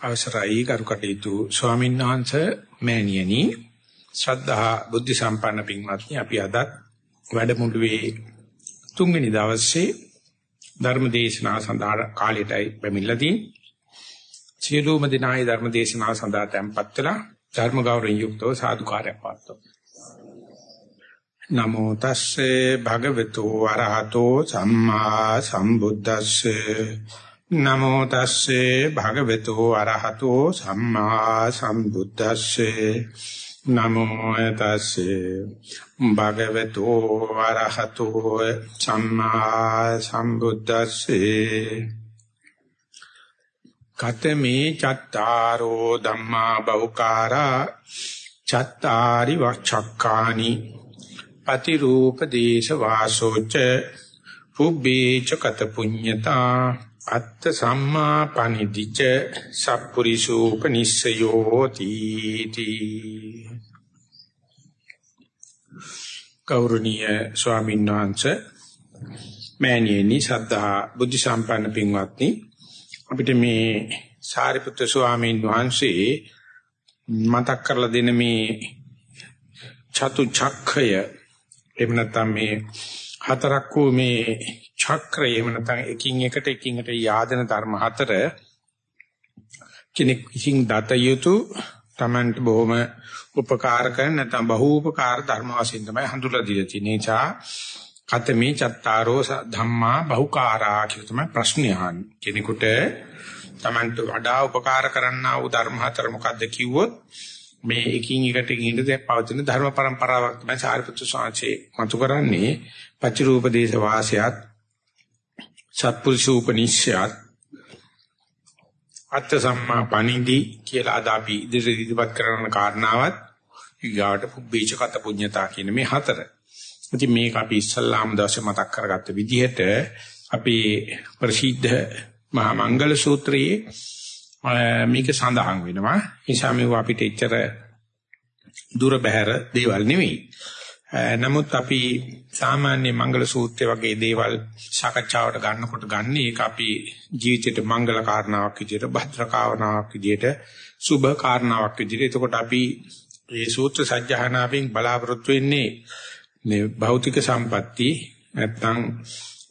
අවසරයි කරුකටයුතු ස්වාමීන් වහන්සේ මෑණියනි. ශ්‍රද්ධා බුද්ධ සම්පන්න පින්වත්නි අපි අද වැඩමුළුවේ තුන්වෙනි දවසේ ධර්ම දේශනාව සඳහා කාලයටයි පැමිණලා තියෙන්නේ. සියලුම දිනායි ධර්ම දේශනාව සඳහා tempත් වෙලා ධර්ම ගෞරවයෙන් යුක්තව සාදුකාරයක් පාත්වමු නමෝ තස්සේ භගවතු වරහතෝ සම්මා සම්බුද්දස්සේ. නමෝ තස්සේ භගවතු අරහතෝ සම්මා සම්බුද්දස්සේ. නමෝ තස්සේ භගවතු අරහතෝ සම්මා සම්බුද්දස්සේ. කතමේ චත්තාරෝ ධම්මා බෞකාරා චත්තාරි වච්ඡක්කානි පතිරූප දේශ වාසෝච පුබ්බේච කත පුඤ්ඤතා අත්ත සම්මා පනිදිච සප්පුරිසූපනිස්සයෝ තීති ගෞරවනීය ස්වාමීන් වහන්සේ මෑණියනි සද්ධා බුද්ධ සම්පන්න පින්වත්නි අපිට මේ සාරිපුත්‍ර ස්වාමීන් වහන්සේ මතක් කරලා දෙන මේ චතු චක්ඛය එහෙම නැත්නම් මේ හතරක් වූ මේ චක්‍රය එහෙම නැත්නම් එකින් එකට එකින් එකට යාදන ධර්ම හතර කෙනෙක් විසින් දත යුතු Tamanට බොහොම උපකාර කරන නැත්නම් බහූපකාර ධර්ම වශයෙන් තමයි හඳුල්ලා දීලා තියෙන්නේ. නිසා කතමේ චත්තාරෝ ධම්මා බහුකාරා කියලා තමයි ප්‍රශ්නේ අහන්නේ. කෙනෙකුට Tamanට වඩා උපකාර කරන්නා වූ ධර්ම හතර මොකක්ද කිව්වොත් මේ එකින් එකට එකින් එකට පවතින ධර්ම પરම්පරාවක් තමයි සාරිපුත්‍ර ස්වාමීන් මතු කරන්නේ. පච්චරූප දේශ වාසයත් සත්පුරුෂෝපනිෂ්‍යත් අත්ථ සම්මා පණිදි කියලා අද අපි ඉදිරියට ඉදිරිපත් කරන කාරණාවත් ඊගාට පුබ්බේච කත පුඤ්ඤතා කියන මේ හතර. ඉතින් මේක අපි ඉස්සල්ලාම දවසේ මතක් කරගත්ත විදිහට අපි ප්‍රසිද්ධ මහා මංගල සූත්‍රයේ මේක සඳහන් වෙනවා. ඒ නිසා මේව අපිට එච්චර දුර බැහැර දේවල් නෙවෙයි. නමුත් අපි සාමාන්‍ය මංගල සූත්‍රය වගේ දේවල් සාකච්ඡාවට ගන්නකොට ගන්න ඒක අපි ජීවිතේට මංගල කාරණාවක් විදිහට භද්‍ර කාරණාවක් විදිහට සුබ කාරණාවක් විදිහට එතකොට අපි මේ සූත්‍ර සජ්ජහනාවෙන් බලාපොරොත්තු වෙන්නේ මේ භෞතික සම්පatti නැත්නම්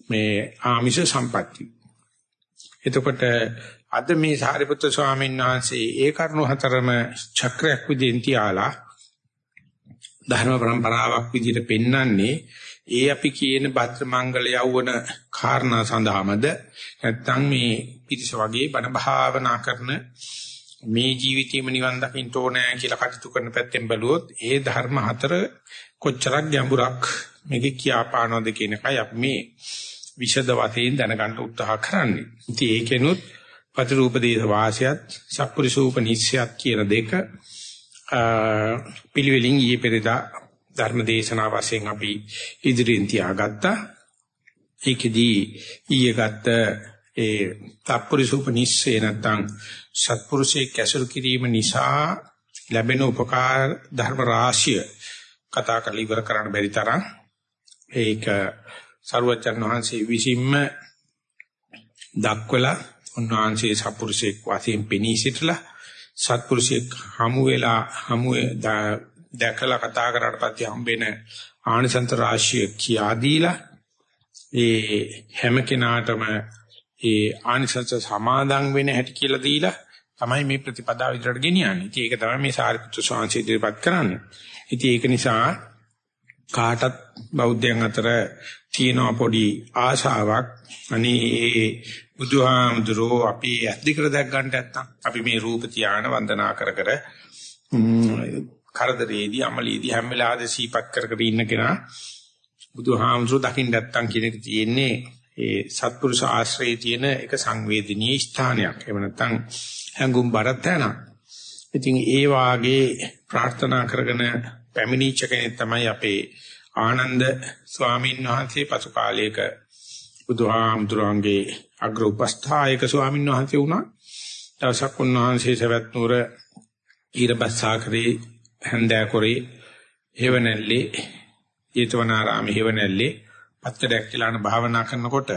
මේ ආමිෂ සම්පatti. එතකොට අද මේ සාරිපුත්‍ර ස්වාමීන් වහන්සේ ඒ කරුණු හතරම චක්‍රයක් විදිහින් තියාලා ධර්ම પરම්පරාවක් විදිහට පෙන්වන්නේ ඒ අපි කියන භද්‍ර මංගල යවවන කාරණා සඳහාමද නැත්නම් මේ පිටිස වගේ බණ භාවනා කරන මේ ජීවිතේම නිවන් දකින්න ඕනෑ කියලා කටයුතු කරන පැත්තෙන් බැලුවොත් ඒ ධර්ම හතර කොච්චරක් ගැඹුරක් මේකේ කියාපානවද කියන එකයි අපි මේ විෂද වශයෙන් දැනගන්න උත්සාහ කරන්නේ. ඉතින් ඒකෙනුත් පතිරූප දේශ වාසයත් සප්පුරිසූප නිස්සයත් කියන දෙක පිළිවෙලින් ඊයේ පෙරේදා ධර්ම දේශනා වශයෙන් අපි ඉදිරියෙන් තියාගත්තා. ඒකෙදී ඊයේ ගත්ත ඒ තප්පුරිසුපනිස්සේ නැත්නම් සත්පුරුෂයේ කැසුරු කිරීම නිසා ලැබෙන උපකාර ධර්ම රාශිය කතා කරලා ඉවර කරන්න බැරි තරම් ඒක සරුවචන් වහන්සේ විසින්ම දක්වලා උන්වහන්සේ සත්පුරුෂයෙක් වශයෙන් පෙනී සිටලා සත්පුරුෂයෙක් හමු වෙලා හමු දැකලා කතා කරාට පස්සේ හම්බෙන ආනිසන්ත රාශිය කියා දීලා ඒ හැම කෙනාටම ඒ ආනිසංස සමාදන් වෙන හැටි කියලා දීලා තමයි මේ ප්‍රතිපදාව විදිහට ගෙනියන්නේ. ඉතින් ඒක තමයි මේ සාරිපුත්‍ර ස්වාමීන් ඉදිරිපත් කරන්නේ. ඉතින් ඒක නිසා කාටත් බෞද්ධයන් අතර තියෙන පොඩි ආශාවක් අනේ බුදුහාමුදුරෝ අපි ඇද්දිකර දැක් ගන්න නැත්තම් අපි මේ රූප තියාන වන්දනා කර කර කරදරේදී අමලීදී හැම වෙලාවෙද සීපත් කර කර ඉන්න කෙනා බුදුහාමුදුරෝ දකින්න නැත්තම් කියන එක තියෙන්නේ ඒ සත්පුරුෂ ආශ්‍රයේ තියෙන එක සංවේදනීය ස්ථානයක්. එහෙම නැත්තම් හැඟුම් බරත් යනවා. ඉතින් ඒ වාගේ ප්‍රාර්ථනා කරගෙන පැමිණිච්ච කෙනෙක් තමයි අපේ ආනන්ද ස්වාමීන් වහන්සේ පසු කාලයක බුදුහාමුදුරන්ගේ අග්‍ර උපස්ථායක ස්වාමීන් වහන්සේ වුණා. දවසක් උන්වහන්සේ සවැත් නුවර ඊරබස්සාකරේ හැන්දෑකොරේ හේවණල්ලේ ජේතවනාරාමේ හේවණල්ලේ පත්තරයක් කියලාන භාවනා කරනකොට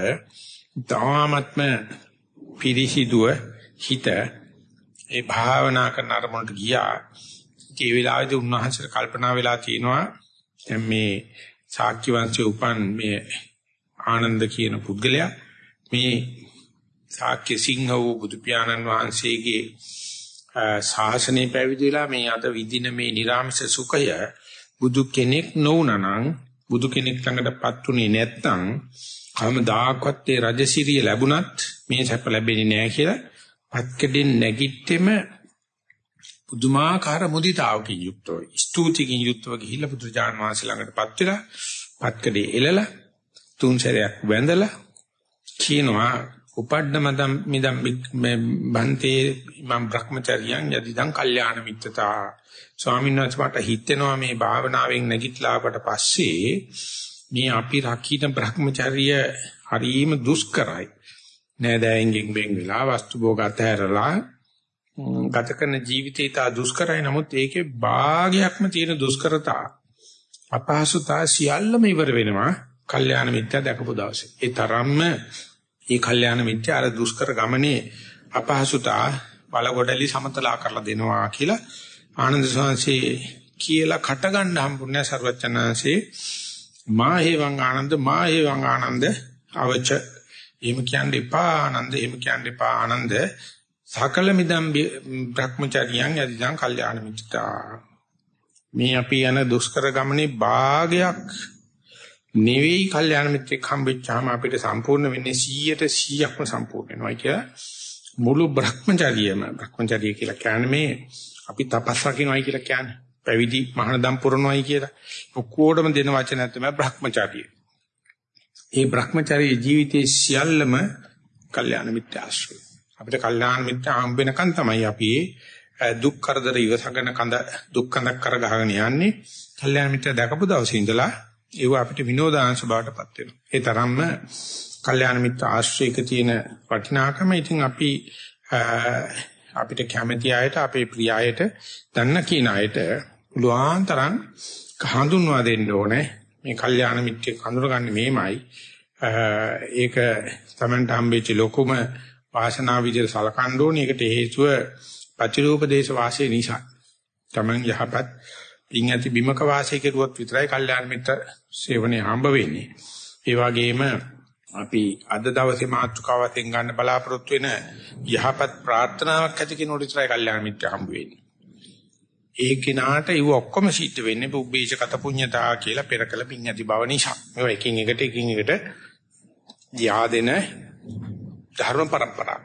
තාමත්ම පිරිසිදුව හිත ඒ භාවනා කරන අරමුණට ගියා. ඒ වෙලාවේදී උන්වහන්සේට කල්පනා වෙලා තියෙනවා දැන් මේ ශාක්‍ය වංශයේ උපන් මේ ආනන්ද කියන පුද්ගලයා මේ ශාක්‍ය සිංහ වූ බුදු පියාණන් වහන්සේගේ ශාසනය පැවිදිලා මේ අද විදින මේ නිර්ාමස සුඛය බුදු කෙනෙක් නොවුනනම් බුදු කෙනෙක් ළඟටපත් උනේ නැත්නම් කවමදාකවත් ඒ රජසිරිය ලැබුණත් මේ සැප ලැබෙන්නේ නැහැ කියලා පත්කඩෙන් නැගිට්ටෙම පුදුමාකාර මුදිතාවකින් යුක්තව ස්තුතිකින් යුක්තව ගිහිල්ලා පුදුජාන වහන්සේ ළඟටපත් වෙලා පත්කඩේ එලලා තුන් සැරයක් වැඳලා කියනවා උපඩ්ඩ මදම් මිදම් බන්තේ මම් භ්‍රමචර්යයන් යදිදං කල්යාණ මිත්‍රතා. ස්වාමීන් වහන්සේ මට හිතෙනවා මේ භාවනාවෙන් නැගිටලාකට පස්සේ මේ අපි රකින්න භ්‍රමචර්ය හරීම දුෂ්කරයි. නෑදෑයන්ගෙන් වෙන් වෙලා වස්තු භෝග අතහැරලා ගත කරන ජීවිතය තා දුෂ්කරයි. නමුත් ඒකේ භාගයක්ම තියෙන දුෂ්කරතා. අපහසුතා සියල්ලම ඉවර වෙනවා. කල්යාණ මිත්‍යා දැකපු දවසේ. ඒ තරම්ම මේ කල්යාණ මිත්‍යා අර දුෂ්කර ගමනේ අපහසුතා බලකොඩලි සමතලා කරලා දෙනවා කියලා ආනන්ද සෝන්සේ කියලා කට ගන්න හම්බුනේ සර්වචනanse මා හේවං ආනන්ද මා හේවං ආනන්ද අවච. එහෙම කියන්න එපා ආනන්ද එහෙම කියන්න එපා ආනන්ද. සකල මිදම් භ්‍රමචරියන් යදිදං කල්යාණ මිත්‍යා. මේ අපි යන දුෂ්කර ගමනේ භාගයක් නෙවෙයි කල්යාණ මිත්‍රෙක් හම්බෙච්චාම අපිට සම්පූර්ණ වෙන්නේ 100ට 100ක්ම සම්පූර්ණ වෙනවා කියලා මුළු භ්‍රමචරියම භ්‍රමචරිය කියලා කියන්නේ මේ අපි තපස් රකින්නයි කියලා කියන්නේ පැවිදි මහානදම් පුරනවායි කියලා ඔක්කොටම දෙන වචනයක් තමයි භ්‍රමචරිය. ඒ භ්‍රමචරිය ජීවිතයේ සියල්ලම කල්යාණ මිත්‍ර ආශ්‍රය. අපිට කල්යාණ මිත්‍ර හම්බ වෙනකන් තමයි අපි දුක් කරදර ඉවසගෙන කඳ දුක් කඳක් කරගහගෙන යන්නේ. කල්යාණ මිත්‍ර දැකපු දවසේ ඉඳලා ඒව අපිට විනෝදාංශ බවටපත් වෙනවා. ඒ තරම්ම කල්යාණ මිත්‍ර ආශ්‍රයක තියෙන වටිනාකම ඉතින් අපි අපිට කැමති අයට අපේ ප්‍රිය අයට දන්න කියන අයට පුළුවන් තරම් හඳුන්වා දෙන්න ඕනේ. මේ කල්යාණ මිත්‍යෙක් හඳුනගන්නේ මේමයි. ඒක තමන්ට හම්බෙච්ච ලොකුම වාසනාව විදිහට සලකන්න ඕනේ. ඒකට හේතුව පතිරූපදේශ වාසයේ නිසා. තමන් යහපත් පින් ඇති බිමක වාසය කෙරුවොත් විතරයි කල්යාණ මිත්‍ර සේවනයේ හම්බ වෙන්නේ. ඒ වගේම අපි අද දවසේ මාතෘකාවෙන් ගන්න බලාපොරොත්තු වෙන යහපත් ප්‍රාර්ථනාවක් ඇති කෙනෙකුට විතරයි කල්යාණ මිත්‍ර හම්බ වෙන්නේ. ඒ කිනාට ඉව ඔක්කොම සිද්ධ වෙන්නේ පුබ්බේච කත පුඤ්ඤතා කියලා පෙරකල පින් ඇති බව නිසා. මේවා එකින් එකට එකින් එකට යාදෙන ධර්ම પરම්පරාව.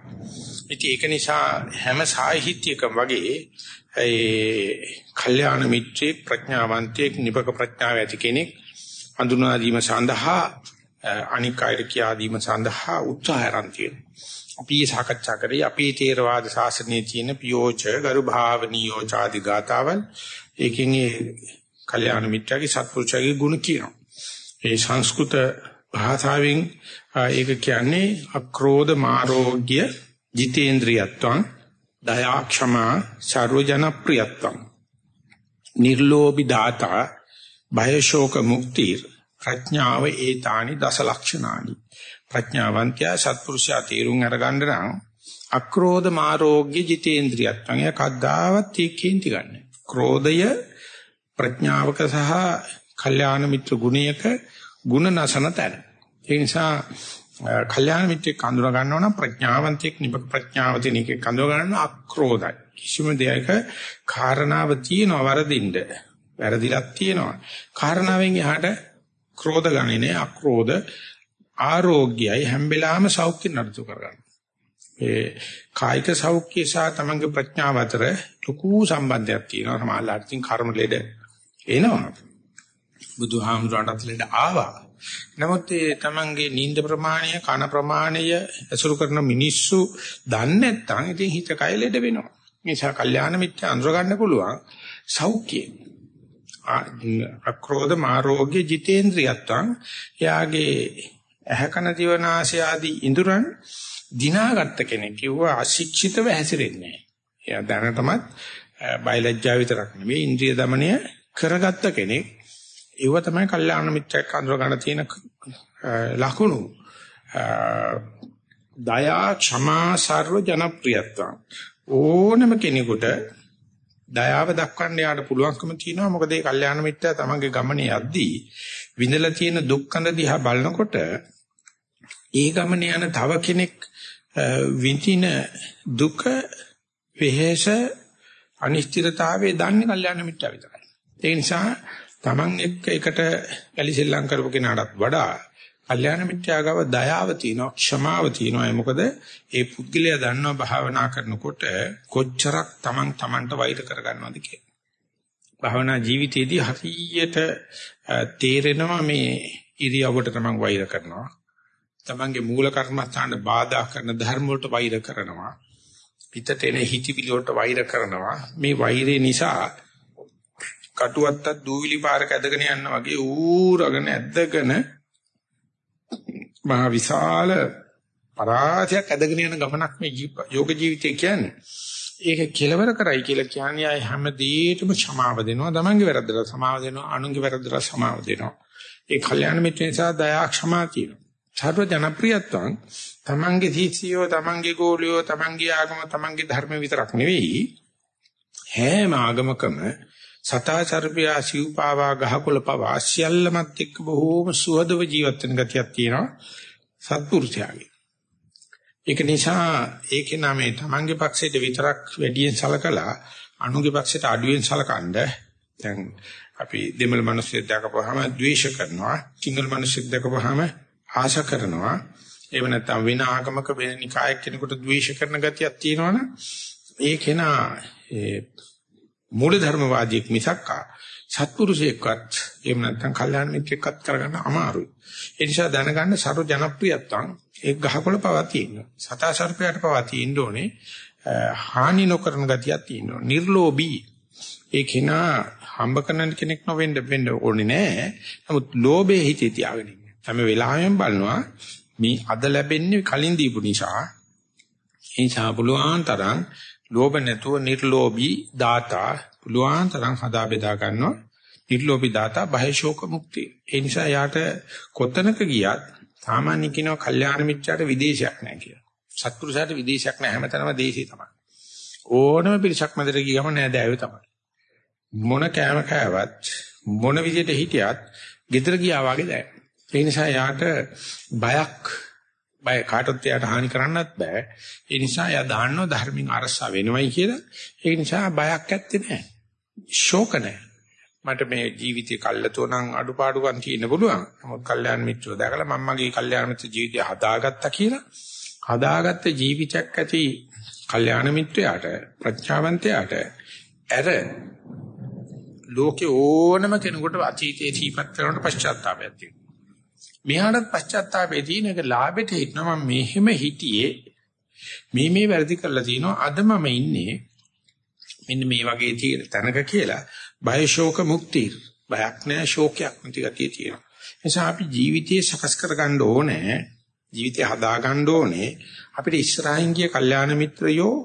ඉතින් ඒක නිසා හැම සාහිත්‍යකම වගේ ඒ කල්යාණ මිත්‍රේ ප්‍රඥාවන්තයෙක් නිබක ප්‍රඥාව ඇති කෙනෙක් හඳුනා දීම සඳහා අනික් අයට කියා දීම සඳහා උත්සාහයන් තියෙනවා. අපි සාකච්ඡා කරේ අපේ තේරවාද ශාසනයේ තියෙන පියෝච ගරු භාවනියෝ ආදි ගාතාවල් ඒකෙන් ඒ කල්යාණ මිත්‍රාගේ සත්පුරුෂයාගේ ගුණ කියනවා. ඒ සංස්කෘත භාෂාවෙන් ඒක කියන්නේ අක්‍රෝධ මාරෝග්‍ය ජිතේන්ද්‍රියත්වං දයා ක්ෂමා සර්වජන ප්‍රියත්වං නිර්ලෝභී දාතා භය ශෝක මුක්තිර් ප්‍රඥාව ඒතානි දස ලක්ෂණානි ප්‍රඥාවන්තයා සත්පුරුෂයා තීරුම් අරගන්න නම් අක්‍රෝධ මාරෝග්‍ය ජිතේන්ද්‍රියත්වං එය කද්දාවත් ඒකේන්ති ගන්න. ක්‍රෝධය ප්‍රඥාවක සහ කල්යාණ මිත්‍ර ගුණයක ಗುಣ නසන තැන. ඒ නිසා කල්යාණ මිත්‍රෙක් කඳුර ගන්නවා නම් ප්‍රඥාවන්තයෙක් නිබක ප්‍රඥාව තියෙන එකෙක් කඳුර ගන්නවා අක්‍රෝධයි. කිසිම දෙයක කාරණාව තියෙනවා වරදින්න. වැරදිලක් තියෙනවා. කාරණාවෙන් එහාට ක්‍රෝධ ගන්නේ නෑ අක්‍රෝධ ආරෝග්‍යයි හැම වෙලාවෙම සෞඛ්‍ය නඩතු කරගන්න. ඒ කායික සෞඛ්‍ය සහ තමංග ප්‍රඥාව අතර ලොකු සම්බන්ධයක් තියෙනවා. සමාජලාට තින් කර්ම ලෙඩ එනවා. බුදුහාමුදුරන්ට ලෙඩ ආවා. නමුත් ඒ තමන්ගේ නිින්ද ප්‍රමාණය, කන ප්‍රමාණය ඇසුරු කරන මිනිස්සු දන්නේ නැත්නම් ඉතින් හිත කය ලෙඩ වෙනවා. මේසා කල්යාණ මිත්‍යා අඳුර ගන්න පුළුවන් සෞඛ්‍යය. අක්‍රෝධ මාරෝග්‍ය ජිතේන්ද්‍රියත්වං යාගේ ඇහැකන දිවනාසය ආදී ඉඳුරන් දිනාගත්ත කෙනෙක් කිව්වා අශික්ෂිතව හැසිරෙන්නේ නැහැ. එයා දැනටමත් බයලජ්ජා විතරක් නෙවෙයි ඉන්ද්‍රිය দমনය කරගත්ත කෙනෙක් ඒව තමයි කල්යාණ මිත්‍රයෙක් අඳුර ගන්න තියෙන ලකුණු. දයා ක්ෂමා සර්ව ජනප්‍රියත්වං ඕනම කෙනෙකුට දයාව දක්වන්න යාට පුළුවන්කම තියෙනවා මොකද ඒ කල්යාණ මිත්‍යා තමන්ගේ ගමනේ යද්දී විඳලා තියෙන දුක්ඛඳ දිහා බලනකොට ඒ ගමනේ යන තව කෙනෙක් විඳින දුක වෙහෙස අනිශ්චිතතාවයේ දන්නේ කල්යාණ මිත්‍යා විතරයි. ඒ නිසා තමන් එක්ක එකට ඇලිසෙල්ලම් කරපු කෙනාටත් වඩා කල්යාණ මිත්‍යාගව දයාව තියෙනවා ක්ෂමාව තියෙනවා මොකද ඒ පුද්ගලයා දන්නවා භාවනා කරනකොට කොච්චරක් තමන් තමන්ට වෛර කරගන්නවද කියලා. භාවනා ජීවිතයේදී හරියට තේරෙනවා මේ ඉරියව්වට තමන් වෛර කරනවා. තමන්ගේ මූල කර්මස්ථානට බාධා කරන ධර්ම වලට වෛර කරනවා. පිටට එන හිතිවිලි වලට වෛර කරනවා. මේ වෛරේ නිසා කටුවත්තක් දූවිලි පාරක ඇදගෙන යනවා වගේ ඌරගෙන ඇදගෙන මහ විශාල පරාසයක් ඇදගෙන යන ගමනක් මේ යෝග ජීවිතය කියන්නේ. ඒක කෙලවර කරයි කියලා කියන්නේ අය හැම දෙයකම ക്ഷමාව දෙනවා. තමන්ගේ වැරද්දට සමාව දෙනවා. අනුන්ගේ වැරද්දට සමාව දෙනවා. ඒ කල්යාණ මිත්‍ර නිසා දයා ක්ෂමා තියෙනවා. සර්ව ජනප්‍රියත්වං තමන්ගේ සීසියෝ තමන්ගේ ගෝලියෝ තමන්ගේ ආගම තමන්ගේ ධර්ම විතරක් නෙවෙයි හැම ආගමකම සතාචර්පියා සිව්පාවා ගහකොළ පවා සියල්ලමත් එක්ක බොහෝම සුහදව ජීවත් වෙන ගතියක් තියෙනවා සත්පුරුෂයාගේ. ඒක නිසා ඒකේ නමේ තමන්ගේ පක්ෂයට විතරක් වැඩියෙන් සලකලා අනුගේ පක්ෂයට අඩුවෙන් සලකනද දැන් අපි දෙමළ මිනිස්සු දැකපුවාම ද්වේෂ කරනවා සිංගල් මිනිස්සු දැකපුවාම ආශා කරනවා එහෙම නැත්නම් වෙන ආගමක වෙන නිකායක් කෙනෙකුට ද්වේෂ කරන ගතියක් තියෙනවනේ ඒ කෙනා ඒ මූල ධර්මවාදියෙක් මිසක්කා සත්පුරුෂයෙක්වත් එහෙම නැත්නම් කල්යාණ මිත්‍රෙක්වත් කරගන්න අමාරුයි. ඒ නිසා දැනගන්න සරු ජනප්‍රියත්වං ඒක ගහකොළ පවා තියෙනවා. සතා සර්පයාට පවා තියෙන්න ඕනේ හානි නොකරන ගතියක් තියෙනවා. නිර්ලෝභී ඒ කෙනා හම්බ කරන කෙනෙක් නොවෙන්න වෙන්න ඕනේ නෑ. නමුත් ලෝභයේ හිතේ තියාගෙන ඉන්න. හැම වෙලාවෙම බලනවා මේ අද ලැබෙන්නේ කලින් දීපු නිසා. ඒ නිසා පුළුවන් තරම් ලෝභ නැතුව නිර්ලෝභී දාතා පුළුවන් තරම් හදා බෙදා ගන්නවා. නිර්ලෝභී දාතා බය ශෝක මුක්ති. ඒ නිසා යාට කොතනක ගියත් සාමාන්‍ය කියනවා කල්යාණ මිත්‍යාට විදේශයක් නැහැ කියලා. සත්පුරුෂයාට විදේශයක් නැහැ හැමතැනම දේශේ තමයි. ඕනම පිරිසක් මැදට ගියම නෑ දෑයෝ තමයි. මොන කෑම කෑවත් මොන විදිහට හිටියත් ගෙදර ගියා වගේ දැනෙන. ඒ නිසා යාට බයක් බය කාටවත් එයාට හානි කරන්නත් බෑ. ඒ නිසා එයා දාන්නව ධර්මින් අරසා වෙනවයි කියලා. ඒ නිසා බයක් ඇත්තේ නැහැ. ශෝක නැහැ. මට මේ ජීවිතේ කල්ලාතෝ නම් අඩුපාඩුකම් තියෙන්න පුළුවන්. නමුත් කල්යාණ මිත්‍රෝ දැකලා මම මගේ කල්යාණ මිත්‍ර ජීවිතය හදාගත්තා කියලා. හදාගත්ත ජීවිතයක් ඇති කල්යාණ මිත්‍රයාට ප්‍රඥාවන්තයාට ඇර ලෝකේ ඕනම කෙනෙකුට අතීතයේ තීපත් කරනට පශ්චාත්තාපයක් තියෙනවා. මෙහාටත් පශ්චාත්තාපේ තියෙන එක ලාභෙට හිටනවා. මම මෙහෙම හිටියේ. මේ මේ වැරදි කරලා තිනවා. අද මම ඉන්නේ මෙන්න මේ වගේ තියෙන තැනක කියලා. බය ශෝක මුක්ති. බයක් නෑ ශෝකයක් නැති ගතිය තියෙනවා. නිසා අපි ජීවිතේ සකස් කරගන්න ඕනේ. ජීවිතය හදාගන්න ඕනේ. අපිට ඉස්සරහින් ගිය කල්යාණ මිත්‍රයෝ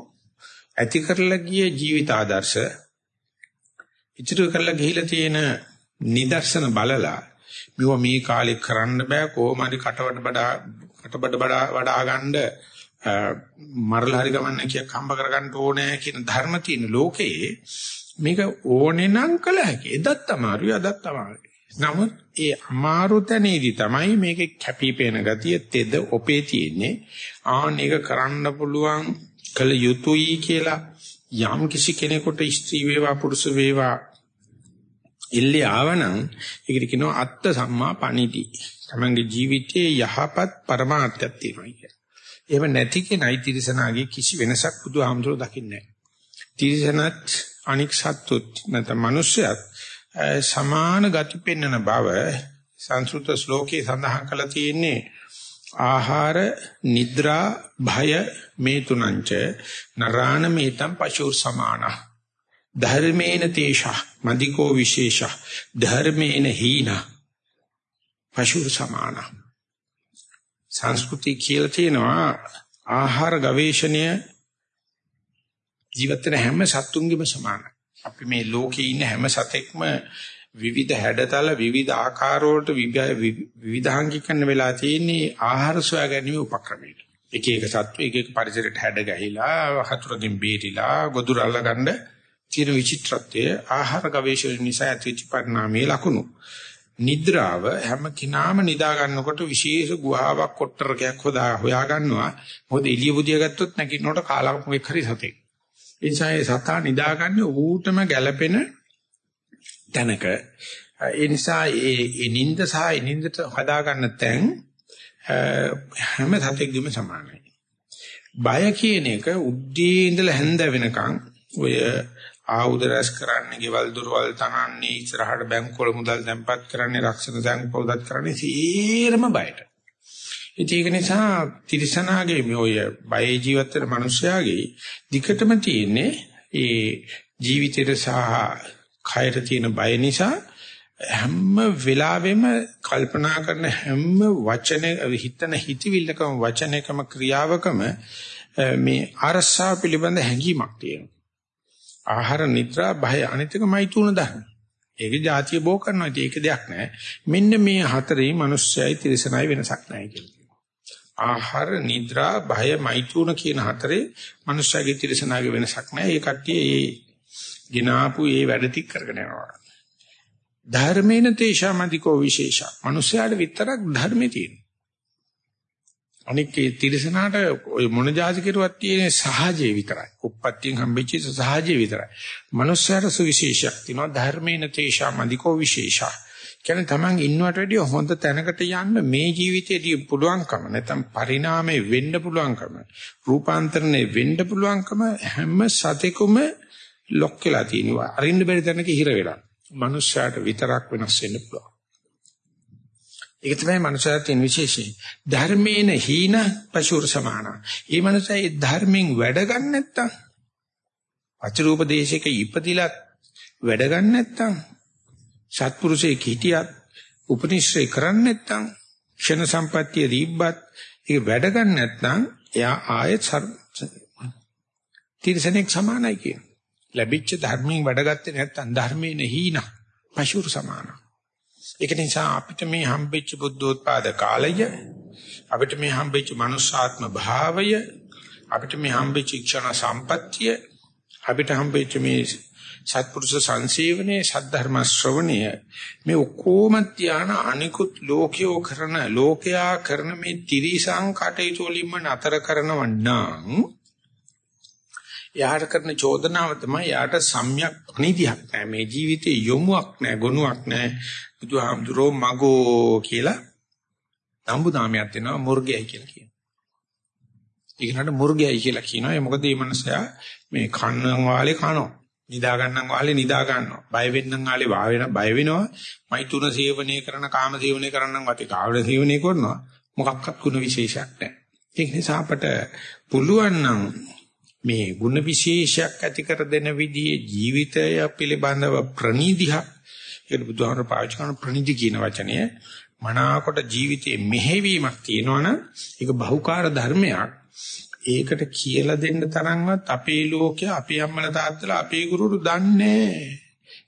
ඇති කරලා ගිය ජීවිත ආදර්ශ ඉතිරි කරලා ගිහිලා තියෙන නිදර්ශන බලලා මෙව මේ කාලේ කරන්න බෑ කොහොම හරි කටවඩ බඩා කටබඩ බඩා වඩා ගන්න මරලා හරි ගමන්න කියක් හම්බ කරගන්න ඕනේ කියන ධර්ම තියෙන ලෝකයේ මේක ඕනේ නම් කළ හැකි. එදත් අමාරුයි අදත් අමාරුයි. නමුත් ඒ අමාරු තැනේදී තමයි මේකේ කැපිපේන ගතිය තෙද ඔපේ තියෙන්නේ. ආන් ඒක කරන්න පුළුවන් කළ යුතුයි කියලා යම් කිසි කෙනෙකුට ස්ත්‍රී වේවා පුරුෂ වේවා එල්ලේ ආවනම් ඒකට කියනවා අත්ත සම්මා පණිති. තමන්ගේ ජීවිතයේ යහපත් પરමාර්ථයක් තියෙනවා කියන්නේ. එහෙම නැති කෙනයි තිරසනාගේ කිසි වෙනසක් බුදුහාමුදුරුවෝ දකින්නේ නැහැ. තිරසනත් අනික් සත්තුත් නැත්නම් මිනිස්සයත් සමාන ගති පෙන්වන බව සංස්කෘත ශ්ලෝකේ සඳහන් කරලා තියෙන්නේ ආහාර නිද්‍රා භය මේ තුනංච නරාණ මේතම් පශුර් සමානහ ධර්මේන තේෂා මදිකෝ විශේෂ ධර්මේන හීන පශුර සමාන සංස්කෘතිය කියලා තියෙනවා ආහාර ගවේෂණය ජීවත් වෙන හැම සත්තුන්ගේම සමානයි. අපි මේ ලෝකේ ඉන්න හැම සතෙක්ම විවිධ හැඩතල විවිධ ආකාර වලට විවිධාංගිකන්න වෙලා තියෙන්නේ ආහාර සොයා ගැනීම උපක්‍රමයකට. එක එක සත්තු එක එක පරිසරයට හැඩ ගැහිලා හතුරකින් බේරිලා ගොදුර අල්ලගන්න තියෙන විචිත්‍රත්වය ආහාර ගවේෂණ නිසා ඇතිවෙච්ච පරිණාමයේ ලකුණු. නිද්‍රාව හැම කිනාම නිදා ගන්නකොට විශේෂ ගුහාවක් කොට්ටරකයක් හොදා හොයා ගන්නවා. මොකද එළිය බුදිය ගත්තොත් නැගිටිනකොට කාලකමෙක් හරි සතෙක්. ඒ නිසා ඒ සතා නිදාගන්නේ ඌටම ගැළපෙන තැනක. ඒ නිසා ඒ ඒ නිින්ද සහ ඒ නිින්දට හදා ගන්න තැන් හැම සතෙක්ගෙම සමානයි. බය කියන එක උද්දී ඉඳලා හැන්ද වෙනකන් ඔය ආයුධ රැස් කරන්නේ, ගෙවල් දොරවල් තනන්නේ, ඉස්සරහට බැංකු වල මුදල් තැන්පත් කරන්නේ, රක්ෂණ තැන් පොදත් කරන්නේ සීරම බයට. ඒක නිසා තිරිසනාගේ මේ ඔය බය ජීවත් වෙන මිනිස්යාගේ දිකටම තියෙන්නේ ඒ ජීවිතේට සහ කයට තියෙන බය නිසා හැම වෙලාවෙම කල්පනා කරන හැම වචනේ හිතන හිතවිල්ලකම වචනයකම ක්‍රියාවකම මේ අරසා පිළිබඳ හැඟීමක් තියෙනවා. ආහාර නිද්‍රා භය අනිත්‍යකමයි තුන දහන. ඒක જાතිය බෝ කරනවා. ඒක දෙයක් නෑ. මෙන්න මේ හතරේ මිනිස්සයයි තිරසනයි වෙනසක් නෑ කියලා. ආහාර නිද්‍රා භය මෛතුන කියන හතරේ මිනිස්සයගේ තිරසනාගේ වෙනසක් නෑ. ඒ කට්ටිය ඒ ගినాපු ඒ වැඩ ටික කරගෙන යනවා. ධර්මේන තේෂාමදිකෝ විශේෂ. මිනිස්යාට විතරක් ධර්මේ තියෙනවා. අනික තිරසනාට ඔය මොන જાති කෙරුවක් තියෙන සහජේ විතරයි. උප්පත්තියෙන් හම්බෙච්ච සහජේ විතරයි. මිනිස්යාට සුවිශේෂයක් තියෙනවා ධර්මේන තේෂාමදිකෝ විශේෂ. කියන්නේ Taman ඉන්නවට වැඩිය හොඳ තැනකට යන්න මේ ජීවිතයේදී පුළුවන්කම නැත්නම් පරිණාමේ වෙන්න පුළුවන්කම රූපාන්තරණේ වෙන්න පුළුවන්කම හැම සතෙකුම ලොක් වෙලා තියෙනවා. අරින්න බැරි තැනක හිර වෙලා. මනුෂ්‍යයාට විතරක් වෙනස් වෙන්න පුළුවන්. ඒක තමයි මනුෂ්‍යයාට තියෙන විශේෂය. ධර්මේන හීන පශුර සමාන. මේ මනුෂ්‍යයා ඒ ධර්මෙන් වැඩ ගන්න නැත්තම් අචරූප දේශයක ඉපදිලා වැඩ ගන්න නැත්තම් සත්පුරුෂයෙක් හිටියත් උපනිශ්‍රේ කරන්නේ නැත්තම් ක්ෂණ සම්පත්තිය දීබ්බත් ඒක වැඩ ගන්න නැත්නම් එයා ආයෙත් තිරසනෙක් සමානයි කියන. ලැබිච්ච ධර්මයෙන් වැඩගත්තේ නැත්නම් ධර්මේ නහීන පශුර සමාන. ඒක නිසා අපිට මේ හම්බෙච්ච බුද්ධෝත්පාද කාලය අපිට මේ හම්බෙච්ච මනුෂ්‍යාත්ම භාවය අපිට මේ හම්බෙච්ච ක්ෂණ සම්පත්තිය අපිට හම්බෙච්ච මේ සත්පුරුෂ සංසේවනයේ සද්ධර්ම ශ්‍රවණය මේ ඔක්කොම ධාන අනිකුත් ලෝකයෝ කරන ලෝකයා කරන මේ ත්‍රිසං කටයුතු වලින්ම නතර කරනව නම් එයාට කරන චෝදනාව තමයි එයාට සම්‍යක් අනිදියක් නෑ මේ ජීවිතේ යොමුක් නෑ ගුණයක් නෑ බුදුහාමුදුරෝ මගෝ කියලා නම්බු නාමයක් දෙනවා මුර්ගයයි කියලා කියනවා. ඒකට මුර්ගයයි කියලා කියනවා. ඒ මොකද මේ මනුස්සයා මේ කන්නන් වාලේ කනවා. නිදා ගන්නන් වාලේ නිදා ගන්නවා. බය වෙන්නන් වාලේ වා වෙන බය වෙනවා. මෛතුන සේවනය කරන කාම සේවනය කරනන් වාතේ කාවල සේවනය කරනවා. මොකක්වත් ගුණ විශේෂයක් නැහැ. ඒක නිසා අපට පුළුවන් නම් මේ ಗುಣ විශේෂයක් ඇති කර දෙන විදිහේ ජීවිතය පිළිබඳව ප්‍රනිධියක් ඒක බුදුහාමර පාවිච්චි කරන ප්‍රනිධි කියන වචනය මනාකොට ජීවිතයේ මෙහෙවීමක් තියෙනවනම් ඒක බහුකාර්ය ධර්මයක්. ඒකට කියලා දෙන්න තරම්වත් අපේ ලෝකයේ අපේ අම්මලා තාත්තලා අපේ ගුරුවරු දන්නේ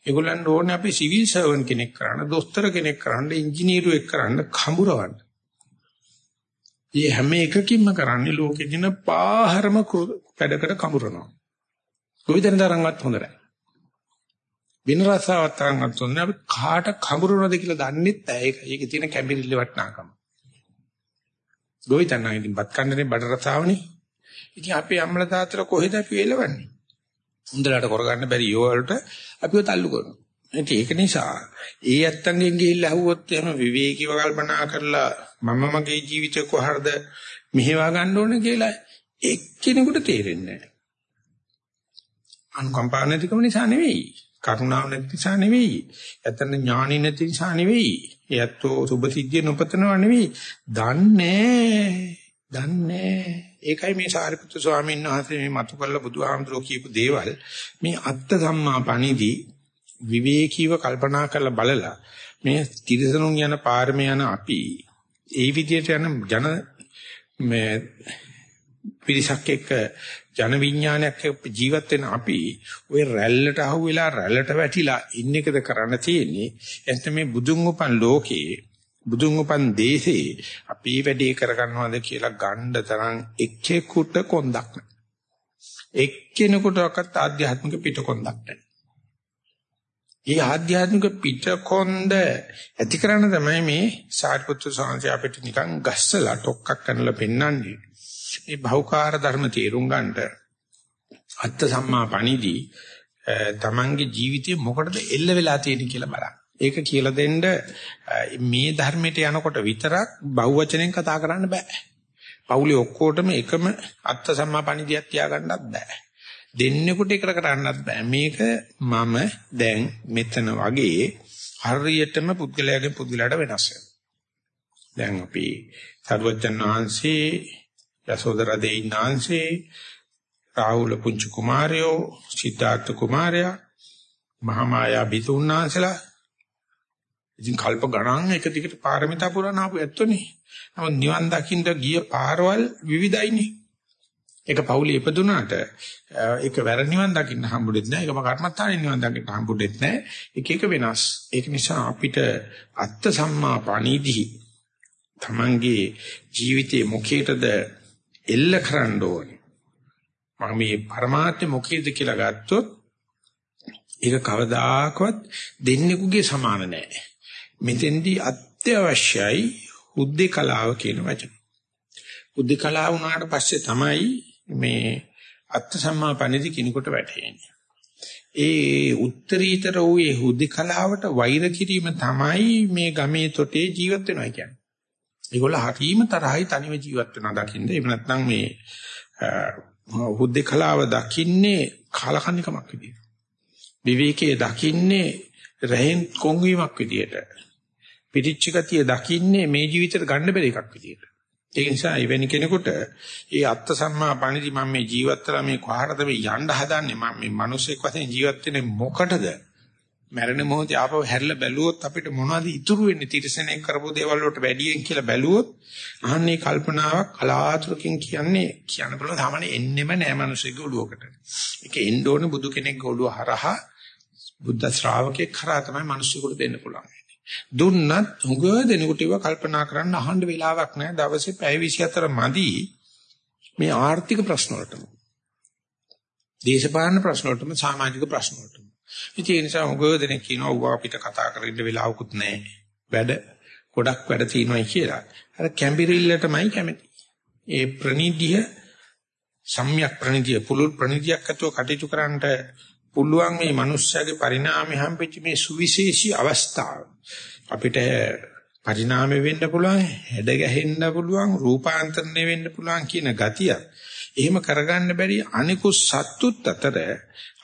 ඒගොල්ලන්ට ඕනේ අපි සිවිල් සර්වන් කෙනෙක් කරන්න, දොස්තර කෙනෙක් කරන්න, ඉංජිනේරුවෙක් කරන්න, කඹරවන්න. මේ හැම එකකින්ම කරන්නේ ලෝකෙ දින පාහරම වැඩකට කඹරනවා. කොයිදෙන තරම්වත් හොඳ නැහැ. වෙන රසාවක් තරම්වත් හොඳ නැහැ. අපි කාට කඹරනවද කියලා දන්නෙත් නැහැ. ඒක ඒකේ තියෙන කැඹිරිල්ල වටනාකම. ගොවිතැන ඉතින් බත් කන්නනේ බඩ රසාවනේ. ඉතින් අපේ අම්මලා තාත්තලා කොහෙද අපි එලවන්නේ? හොඳලට කරගන්න බැරි යෝවලට අපිව තල්ලු කරනවා. ඉතින් ඒක නිසා ඒ ඇත්තන්ගෙන් ගිහිල්ලා අහුවොත් එහෙම විවේකීව කල්පනා කරලා මම මගේ ජීවිතය කොහරද මෙහෙවා ගන්න ඕනේ කියලා එක්කෙනෙකුට තේරෙන්නේ නැහැ. අනුකම්පාව නැතිකම නිසා නෙවෙයි. කරුණාව නැති නිසා නෙවෙයි. ඇත්තට ඥාණි නැති නිසා නෙවෙයි. එයත්ෝ සුභ සිද්ධිය නොපතනවා නෙවෙයි. දන්නේ දන්නේ ඒකයි මේ සාරිපුත්‍ර ස්වාමීන් වහන්සේ මේ මතු කළ බුදුහාමුදුරුවෝ කියපු දේවල් මේ අත්ත සම්මා පණිදි විවේකීව කල්පනා කරලා බලලා මේ තිරසනුන් යන පාරමේ යන අපි ඒ විදිහට යන ජන මේ පිරිසක් එක්ක ජන විඥානයක් ජීවත් වෙන අපි ওই රැල්ලට අහුවෙලා රැල්ලට වැටිලා ඉන්න එකද කරන්න තියෙන්නේ එතන මේ බුදුන් උපන් ලෝකේ බුදුන් උපන් දේශේ අපි වැඩේ කරගන්නවද කියලා ගණ්ඩ තරම් එක්කෙකුට කොන්දක් නැහැ. එක්කෙනෙකුටවත් ආධ්‍යාත්මික පිටකොන්දක් නැහැ. ඒ ආධ්‍යාත්මික පිටකොන්ද ඇති කරන තමයි මේ සාරිපුත්‍ර සාංශය අපිට නිකන් ගස්සලා ටොක්ක්ක් කරනලා පෙන්වන්නේ. මේ භෞකාර ධර්ම තේරුම් ගන්නට අත්ත සම්මා පණිදි තමන්ගේ ජීවිතේ මොකටද එල්ල වෙලා තියෙන්නේ කියලා බලන්න. ඒක කියලා දෙන්න මේ ධර්මයට යනකොට විතරක් බහුවචනෙන් කතා කරන්න බෑ. පවුලේ ඔක්කොටම එකම අත්ත සම්මා පණිදියක් තියාගන්නත් බෑ. දෙන්නෙකුට එකට කරන්නත් බෑ. මේක මම දැන් මෙතන වගේ හරියටම පුද්ගලයාගෙන් පුද්ගලයාට වෙනස් දැන් අපි සරුවචන් වහන්සේ යසෝදරා දෙයින් වහන්සේ රාහුල පුංචි කුමාරයෝ සිද්ධාර්ථ කුමාරයා මහාමායා බිතුන්නාසලා ඉතින් කල්ප ගණන් එක දිගට පාරමිතා පුරන ආපු ඇත්තෝනේ. නමුත් නිවන් දකින්න ගිය පාරවල් විවිධයිනේ. ඒක පෞලි ඉපදුනාට ඒක වැර නිවන් දකින්න හම්බුෙත් නැහැ. ඒකම කර්මත්තානේ නිවන් දකින්න හම්බුෙත් නැහැ. එක එක වෙනස්. ඒක නිසා අපිට අත්ත සම්මා පණිදි තමන්ගේ ජීවිතේ මොකේටද එල්ල කරන්න ඕනේ. මම මේ પરමාර්ථය මොකේද කියලා ගත්තොත් ඒක කවදාකවත් දෙන්නෙකුගේ සමාන නැහැ. මෙතෙන්දී අත්‍යවශ්‍යයි උද්දේ කලාව කියන වචන. උද්දේ කලාව වුණාට පස්සේ තමයි මේ අත්ත සම්මා පණිදි කිනකොට වැටෙන්නේ. ඒ උත්තරීතර වූ ඒ හුදකලාවට වෛර කිරීම තමයි මේ ගමේ තොටේ ජීවත් වෙනවා කියන්නේ. ඒගොල්ල හරීම තරහයි තනිව ජීවත් වෙනවා දකින්න. එහෙම නැත්නම් මේ හුදකලාව දකින්නේ කාලකන්නිකමක් විදියට. විවේකයේ දකින්නේ රහෙන් කොන්වීමක් විදියට. පිටිච්ච ගතිය දකින්නේ මේ ජීවිතේට ගන්න බැරි එකක් විදියට. ඒ නිසා එවැනි කෙනෙකුට ඒ අත්ත සම්මා පණිදි මම මේ ජීවිතලා මේ කොහටද මේ යන්න හදන්නේ? මම මේ මිනිස්සෙක් වශයෙන් ජීවත් වෙන්නේ මොකටද? මරණ මොහොතේ ආපහු හැරිලා බැලුවොත් අපිට මොනවද ඉතුරු වෙන්නේ? තිරසනෙක් කරපු දේවල් වලට වැඩියෙන් කියලා බැලුවොත් අහන්නේ කල්පනාවක් කලාතුරකින් කියන්නේ කියන්න පුළුවන් සාමාන්‍ය එන්නෙම නෑ මිනිස්සෙක්ගේ ඔළුවකට. ඒක එන්න ඕන බුදු කෙනෙක්ගේ ඔළුව හරහා බුද්ධ ශ්‍රාවකෙක් කරා තමයි මිනිස්සුන්ට දෙන්න පුළුවන්. දුන්නත් හුඟ දෙනෙකුට ඒවා කල්පනා කරන්න අහන්න වෙලාවක් නැහැ. දවසේ පැය 24 මදි මේ ආර්ථික ප්‍රශ්න වලටම. දේශපාලන ප්‍රශ්න වලටම සමාජික ප්‍රශ්න වලටම. ඉතින් ඒ නිසා හුඟ දෙනෙක් කියනවා ඌ අපිට කතා කරන්න වෙලාවකුත් නැහැ. වැඩ ගොඩක් වැඩ තියෙනවායි කියලා. අර කැම්බිරිල්ලටමයි කැමති. ඒ ප්‍රනිධිය සම්‍යක් ප්‍රනිධිය පුලුල් ප්‍රනිධියක් අතව කටයුතු කරන්නට පුළුවන් මේ මිනිස්යාගේ පරිණාමය හම්පෙච්ච මේ සුවිශේෂී අවස්ථාව. අපිට පරිණාමය වෙන්න පුළුවන් හැඩ ගැහෙන්න පුළුවන් රූපාන්තරණය වෙන්න පුළුවන් කියන ගතිය. එහෙම කරගන්න බැරි අනිකුත් සත්තුත් අතර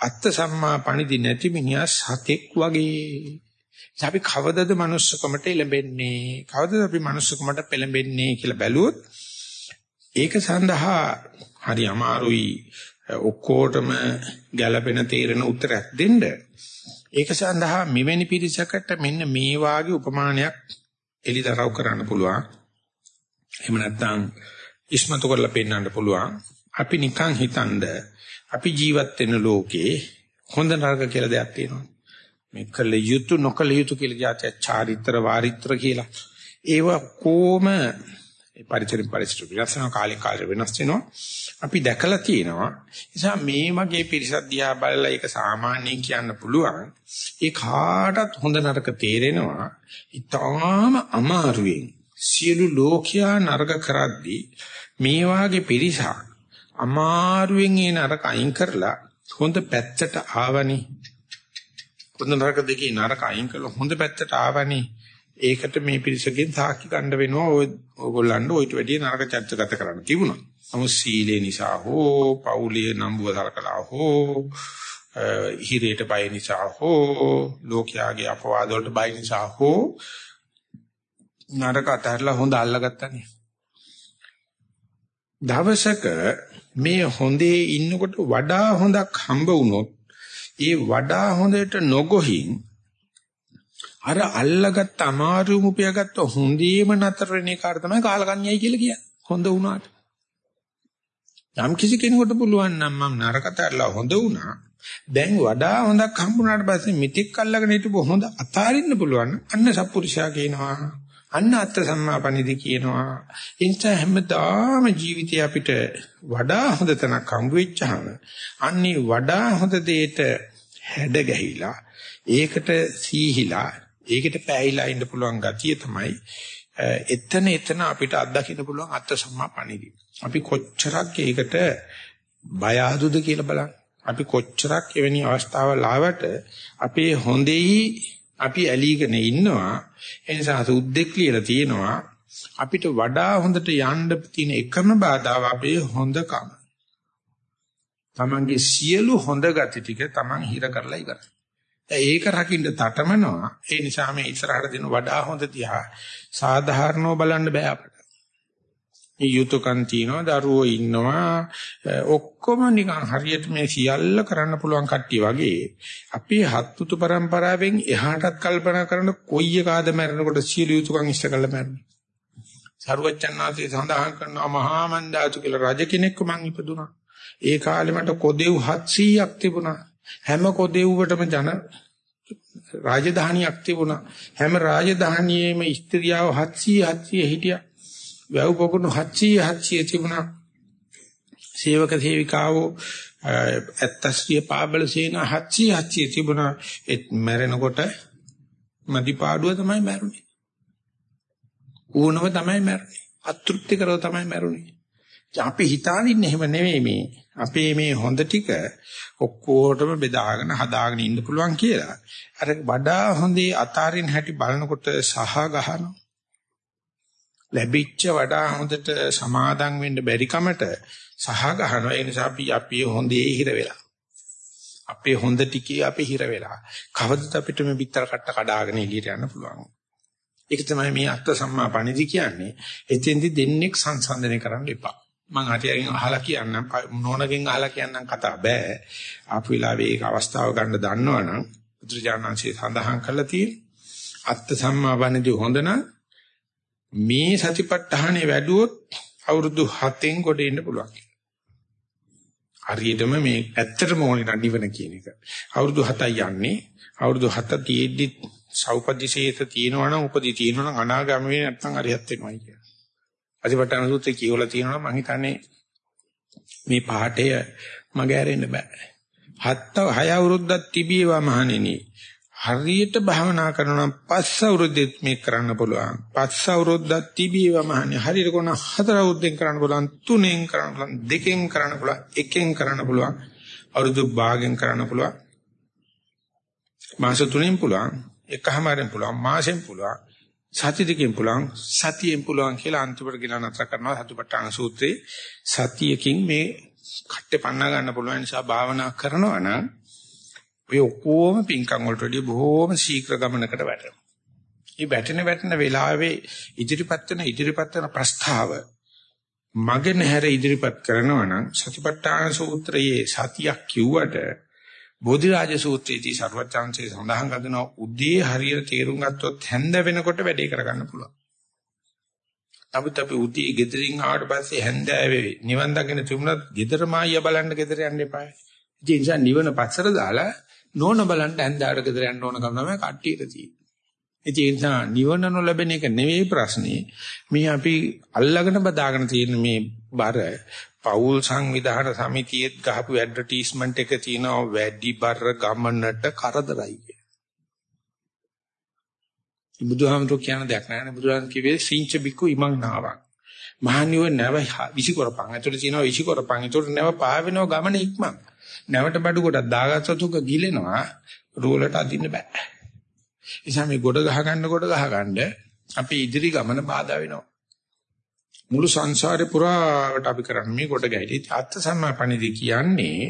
අත්ත සම්මා පණිදි නැති මිනිහා සතෙක් වගේ. අපි කවදද manussකමට එළඹෙන්නේ? කවදද අපි manussකමට පෙළඹෙන්නේ කියලා බැලුවොත් ඒක සඳහා හරි අමාරුයි. ඔක්කොටම ගැළපෙන තීරණ උත්තරයක් දෙන්න. ඒක සඳහා මෙවැනි පිරිසකට මෙන්න මේ වාගේ උපමානයක් එලිදරව් කරන්න පුළුවන්. එහෙම නැත්නම් ඉස්මතු කරලා පෙන්වන්න පුළුවන්. අපි නිකන් හිතනද අපි ජීවත් වෙන ලෝකේ හොඳ නරක කියලා දෙයක් තියෙනවා. මේ කළ යුතු නොකළ යුතු කියලා જાතිය චාරිත්‍ර වාරිත්‍ර කියලා. ඒව කොම පරිසරින් පරිසරට වෙනස් වෙනවා කාලෙන් කාලෙට වෙනස් වෙනවා. අපි දැකලා තියෙනවා නිසා මේ වගේ පිරිසක් දිහා බලලා ඒක සාමාන්‍යයෙන් කියන්න පුළුවන්. ඒ කාටත් හොඳ නරක තේරෙනවා. ඊටාම අමාරුවෙන් සියලු ලෝකයා නරක කරද්දී මේ වාගේ පිරිසක් අමාරුවෙන් ඒ නරක අයින් කරලා හොඳ පැත්තට ආවනි. හොඳ නරක දෙකේ නරක අයින් කරලා හොඳ පැත්තට ආවනි. ඒකට මේ පිරිසකින් සාක්ෂි ගන්න වෙනවා ඔය ඕගොල්ලන්ට ඔයිට වැඩිය නරක චර්ච ගත කරන්න තිබුණා. නමුත් සීලේ නිසා හෝ පෞලිය නම්බුව සලකලා හෝ හිරේට බය නිසා හෝ ලෝකයාගේ අපවාද වලට බය නිසා හෝ නරක අතහැරලා හොඳ අල්ලගත්තානේ. දවසක මේ හොඳේ ඉන්නකොට වඩා හොඳක් හම්බ වුණොත් ඒ වඩා හොඳට නොගොහින් අර අල්ලගත්ත අමාරුම උපයාගත්ත හොඳේම නතර වෙන එකට තමයි කාලකන්‍යයි කියලා කියන්නේ. හොඳ වුණාට. යම් කිසි කෙනෙකුට පුළුවන් නම් මම නරකතරලා හොඳ වුණා. දැන් වඩා හොඳක් හම්බුනාට පස්සේ මිත්‍යක් අල්ලගෙන හිටපො හොඳ අතාරින්න පුළුවන්. අන්න සත්පුරුෂයා කියනවා අන්න අත්ත සම්මාපණිදි කියනවා. ඒ නිසා හැමදාම ජීවිතේ අපිට වඩා හොඳ තැනක් හම්බ වෙච්චාම අන්නේ වඩා හොඳ දෙයට හැඩ ගැහිලා ඒකට සීහිලා ඒකට පෑහිලා ඉන්න පුළුවන් ගතිය තමයි එතන එතන අපිට අත්දකින්න පුළුවන් අත්ත සම්මාපණිදි. අපි කොච්චරක් ඒකට බය ආදුද කියලා බලන්න. අපි කොච්චරක් එවැනි අවස්ථාවල් ආවට අපේ හොඳෙහි අපි ඇලීගෙන ඉන්නවා ඒ නිසා සුද්දෙක් කියලා තියෙනවා අපිට වඩා හොඳට යන්න තියෙන එකම බාධාව අපේ හොඳකම තමන්ගේ සියලු හොඳ ගති ටික තමන් හිර කරලා ඉවරයි ඒක රකින්න තටමනවා. ඒ නිසා මේ ඉස්සරහට දෙන වඩා හොඳ තියා සාධාරණව බලන්න බෑ අපිට. යුතුයකම් තියෙනවා දරුවෝ ඉන්නවා. ඔක්කොම නිකන් හරියට මේ සියල්ල කරන්න පුළුවන් කට්ටිය වගේ අපේ හත්තුතු પરම්පරාවෙන් එහාටත් කල්පනා කරන කොයි එකාද මැරෙනකොට සියලු යුතුයකම් ඉෂ්ට කරලා මැරෙන්නේ සර්වචන්නාසේ සඳහන් කරනවා මහා මන්දාතු කියලා රජ කෙනෙක්ව මං ඉපදුනා ඒ කාලේ මට කොදෙව් 700ක් තිබුණා. හැම කොදෙව්වටම ජන රාජධානියක් තිබුණා හැම රාජධානියේම ස්ත්‍රියව 700 700 හිටියා වැව් පොකුණු 700 700 තිබුණා. සේවක සේවිකාවෝ ඇත්තස්ත්‍රිය පාබල සේන 700 700 තිබුණා. ඒත් මැරෙනකොට මදිපාඩුව තමයි මැරුණේ. ඌනම තමයි මැරුණේ. අතෘප්ති කරව තමයි මැරුණේ. අපි හිතානින්න එහෙම නෙවෙයි මේ. අපේ මේ හොඳ ටික ඔක්කොටම බෙදාගෙන හදාගෙන ඉන්න පුළුවන් කියලා. අර වඩා හොඳේ අතාරින් හැටි බලනකොට සහ ගහනවා. ලැබිච්ච වඩා හොඳට සමාදම් වෙන්න බැරි කමට සහ ගන්නවා ඒ නිසා අපි අපි හොඳේ හිර වෙලා අපේ හොඳ ටිකේ අපි හිර වෙලා කවදද අපිට මේ පිටර කට්ට කඩාගෙන එළියට යන්න පුළුවන් ඒක තමයි මේ අත්ත සම්මා පණිදි කියන්නේ එතෙන්දි දෙන්නෙක් සංසන්දනය කරන්න එපා මම හරියකින් අහලා කියන්නම් නෝනගෙන් අහලා කියන්නම් කතා බෑ ආපු වෙලාවේ ඒක අවස්ථාව ගන්න දන්නවනම් බුදුරජාණන්සේ සඳහන් කළා තියෙන අත්ත සම්මා පණිදි හොඳ නම් මේ සතිපට්ඨානෙ වැඩුවොත් අවුරුදු 7න් කොට එන්න පුළුවන්. හරියටම මේ ඇත්තටම ඕනේ නිවන කියන එක. අවුරුදු 7යි යන්නේ. අවුරුදු 7 තියෙද්දි සෞපදිශේත තියෙනවා නම් උපදී තියෙනවා නම් අනාගාමී වෙන්නේ නැත්නම් අරියත් වෙනවයි කියන. අධිපට්ඨාන සූත්‍රය කියවලා තියෙනවා මම හිතන්නේ මේ පාඩය මග ඇරෙන්න බෑ. හත් හය අවුරුද්දක් තිබීවා මහණෙනි. හරියට භාවනා කරනවා නම් පස් අවුරුද්දෙත් මේක කරන්න පුළුවන්. පස් අවුරුද්දක් තිබීව මහන්නේ හරියට කොන හතර අවුරුද්දෙන් කරන්න පුළුවන්, තුනෙන් කරන්න පුළුවන්, දෙකෙන් කරන්න පුළුවන්, එකෙන් කරන්න පුළුවන්, අවුරුදු භාගෙන් කරන්න පුළුවන්. මාස තුනෙන් පුළුවන්, එකහමාරෙන් පුළුවන්, මාසෙන් පුළුවන්, සති දෙකෙන් පුළුවන්, සතියෙන් පුළුවන් කියලා අන්තිමට ගෙන නතර කරනවා සතුපට්ඨාන සූත්‍රයේ සතියකින් මේ කට්ටේ පන්න ගන්න පුළුවන් නිසා භාවනා කරනවා නම් ඔය ඔක්කොම පින්කම් වලට වඩා බොහෝම ශීඝ්‍ර ගමනකට වැටෙනවා. මේ වැටෙන වැටෙන වෙලාවේ ඉදිරිපත් වෙන ඉදිරිපත් වෙන ප්‍රස්තාව මගේ නැහැර ඉදිරිපත් කරනවා නම් සතිපට්ඨාන සූත්‍රයේ සතියක් කිව්වට බෝධිරාජ සූත්‍රයේදී ਸਰවචාන්සේ සඳහන් කරන උදේ හරියට තේරුම් ගත්තොත් හැන්ද වෙනකොට වැඩේ කරගන්න පුළුවන්. නමුත් අපි උදේ ගෙදරින් ආවට පස්සේ හැන්දෑවේ නිවන් දකින්න තිබුණත් ගෙදර මායිය බලන්න ගෙදර යන්න එපා. ඒ නිසා නිවන පස්සට දාලා නෝන බලන්න ඇඳාට ගෙදර යන්න ඕන කම තමයි කට්ටියට තියෙන්නේ. ඒ නිසා නිවන නොලැබෙන එක නෙවෙයි ප්‍රශ්නේ. මේ අපි අල්ලගෙන බදාගෙන තියෙන මේ බර පෞල් සංවිධාන සමිතියෙත් ගහපු ඇඩ්වර්ටයිස්මන්ට් එක තියෙනවා වැඩි බර ගමනට කරදරයි කිය. බුදුහාමුදුරු කියන දෙයක් නෑනේ බුදුහාම කිව්වේ සිංච බිකු ඉමං නාවක්. මහණියෝ නැව විසිකරපන්. ඒතර තියෙනවා විසිකරපන්. ඒතර නැව පාවෙනව ගමන ඉක්මන්. නැවට බඩු කොටක් දාගත්තොත් උක ගිලෙනවා රෝලට අදින්න බෑ. නිසා මේ ගොඩ ගහ ගන්න ගොඩ ගහ ගන්න අපි ඉදිරි ගමන බාධා වෙනවා. මුළු සංසාරේ පුරාවට අපි කරන්නේ මේ ගොඩ ගැහිලි. අත්ත් සම්මාපණිදි කියන්නේ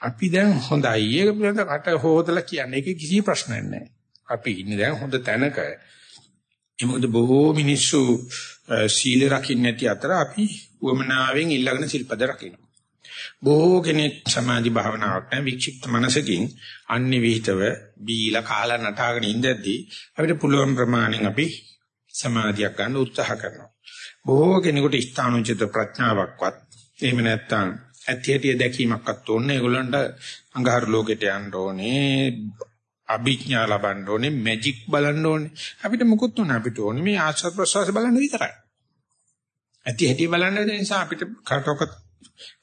අපි දැන් හොඳයි. ඒක පිළිබඳ කට හොදලා කියන්නේ. ඒක කිසි ප්‍රශ්නයක් නැහැ. අපි ඉන්නේ දැන් හොඳ තැනක. ඒ මොකද බොහෝ මිනිස්සු සීල රකින්න නැති අතර අපි වමනාවෙන් ඊළඟන සිල්පද රකින්න. බොහෝ කෙනෙක් සමාධි භාවනාවක් නැ වික්ෂිප්ත මනසකින් අන්‍ය විහිතව බීලා කාලා නටාගෙන ඉඳද්දී අපිට පුළුවන් ප්‍රමාණයෙන් අපි සමාධියක් ගන්න උත්සාහ කරනවා. බොහෝ කෙනෙකුට ස්ථානෝචිත ප්‍රඥාවක්වත් එහෙම නැත්නම් ඇති හැටි දැකීමක්වත් ඕනේ. ඒගොල්ලන්ට අඟහරු ලෝකෙට යන්න ඕනේ. අභිඥා ලබන්න ඕනේ, මැජික් බලන්න ඕනේ. අපිට මොකුත් උන අපිට ඕනේ මේ ආශ්‍රද ප්‍රසවාස බලන්න විතරයි. ඇති හැටි බලන්න නිසා අපිට කටක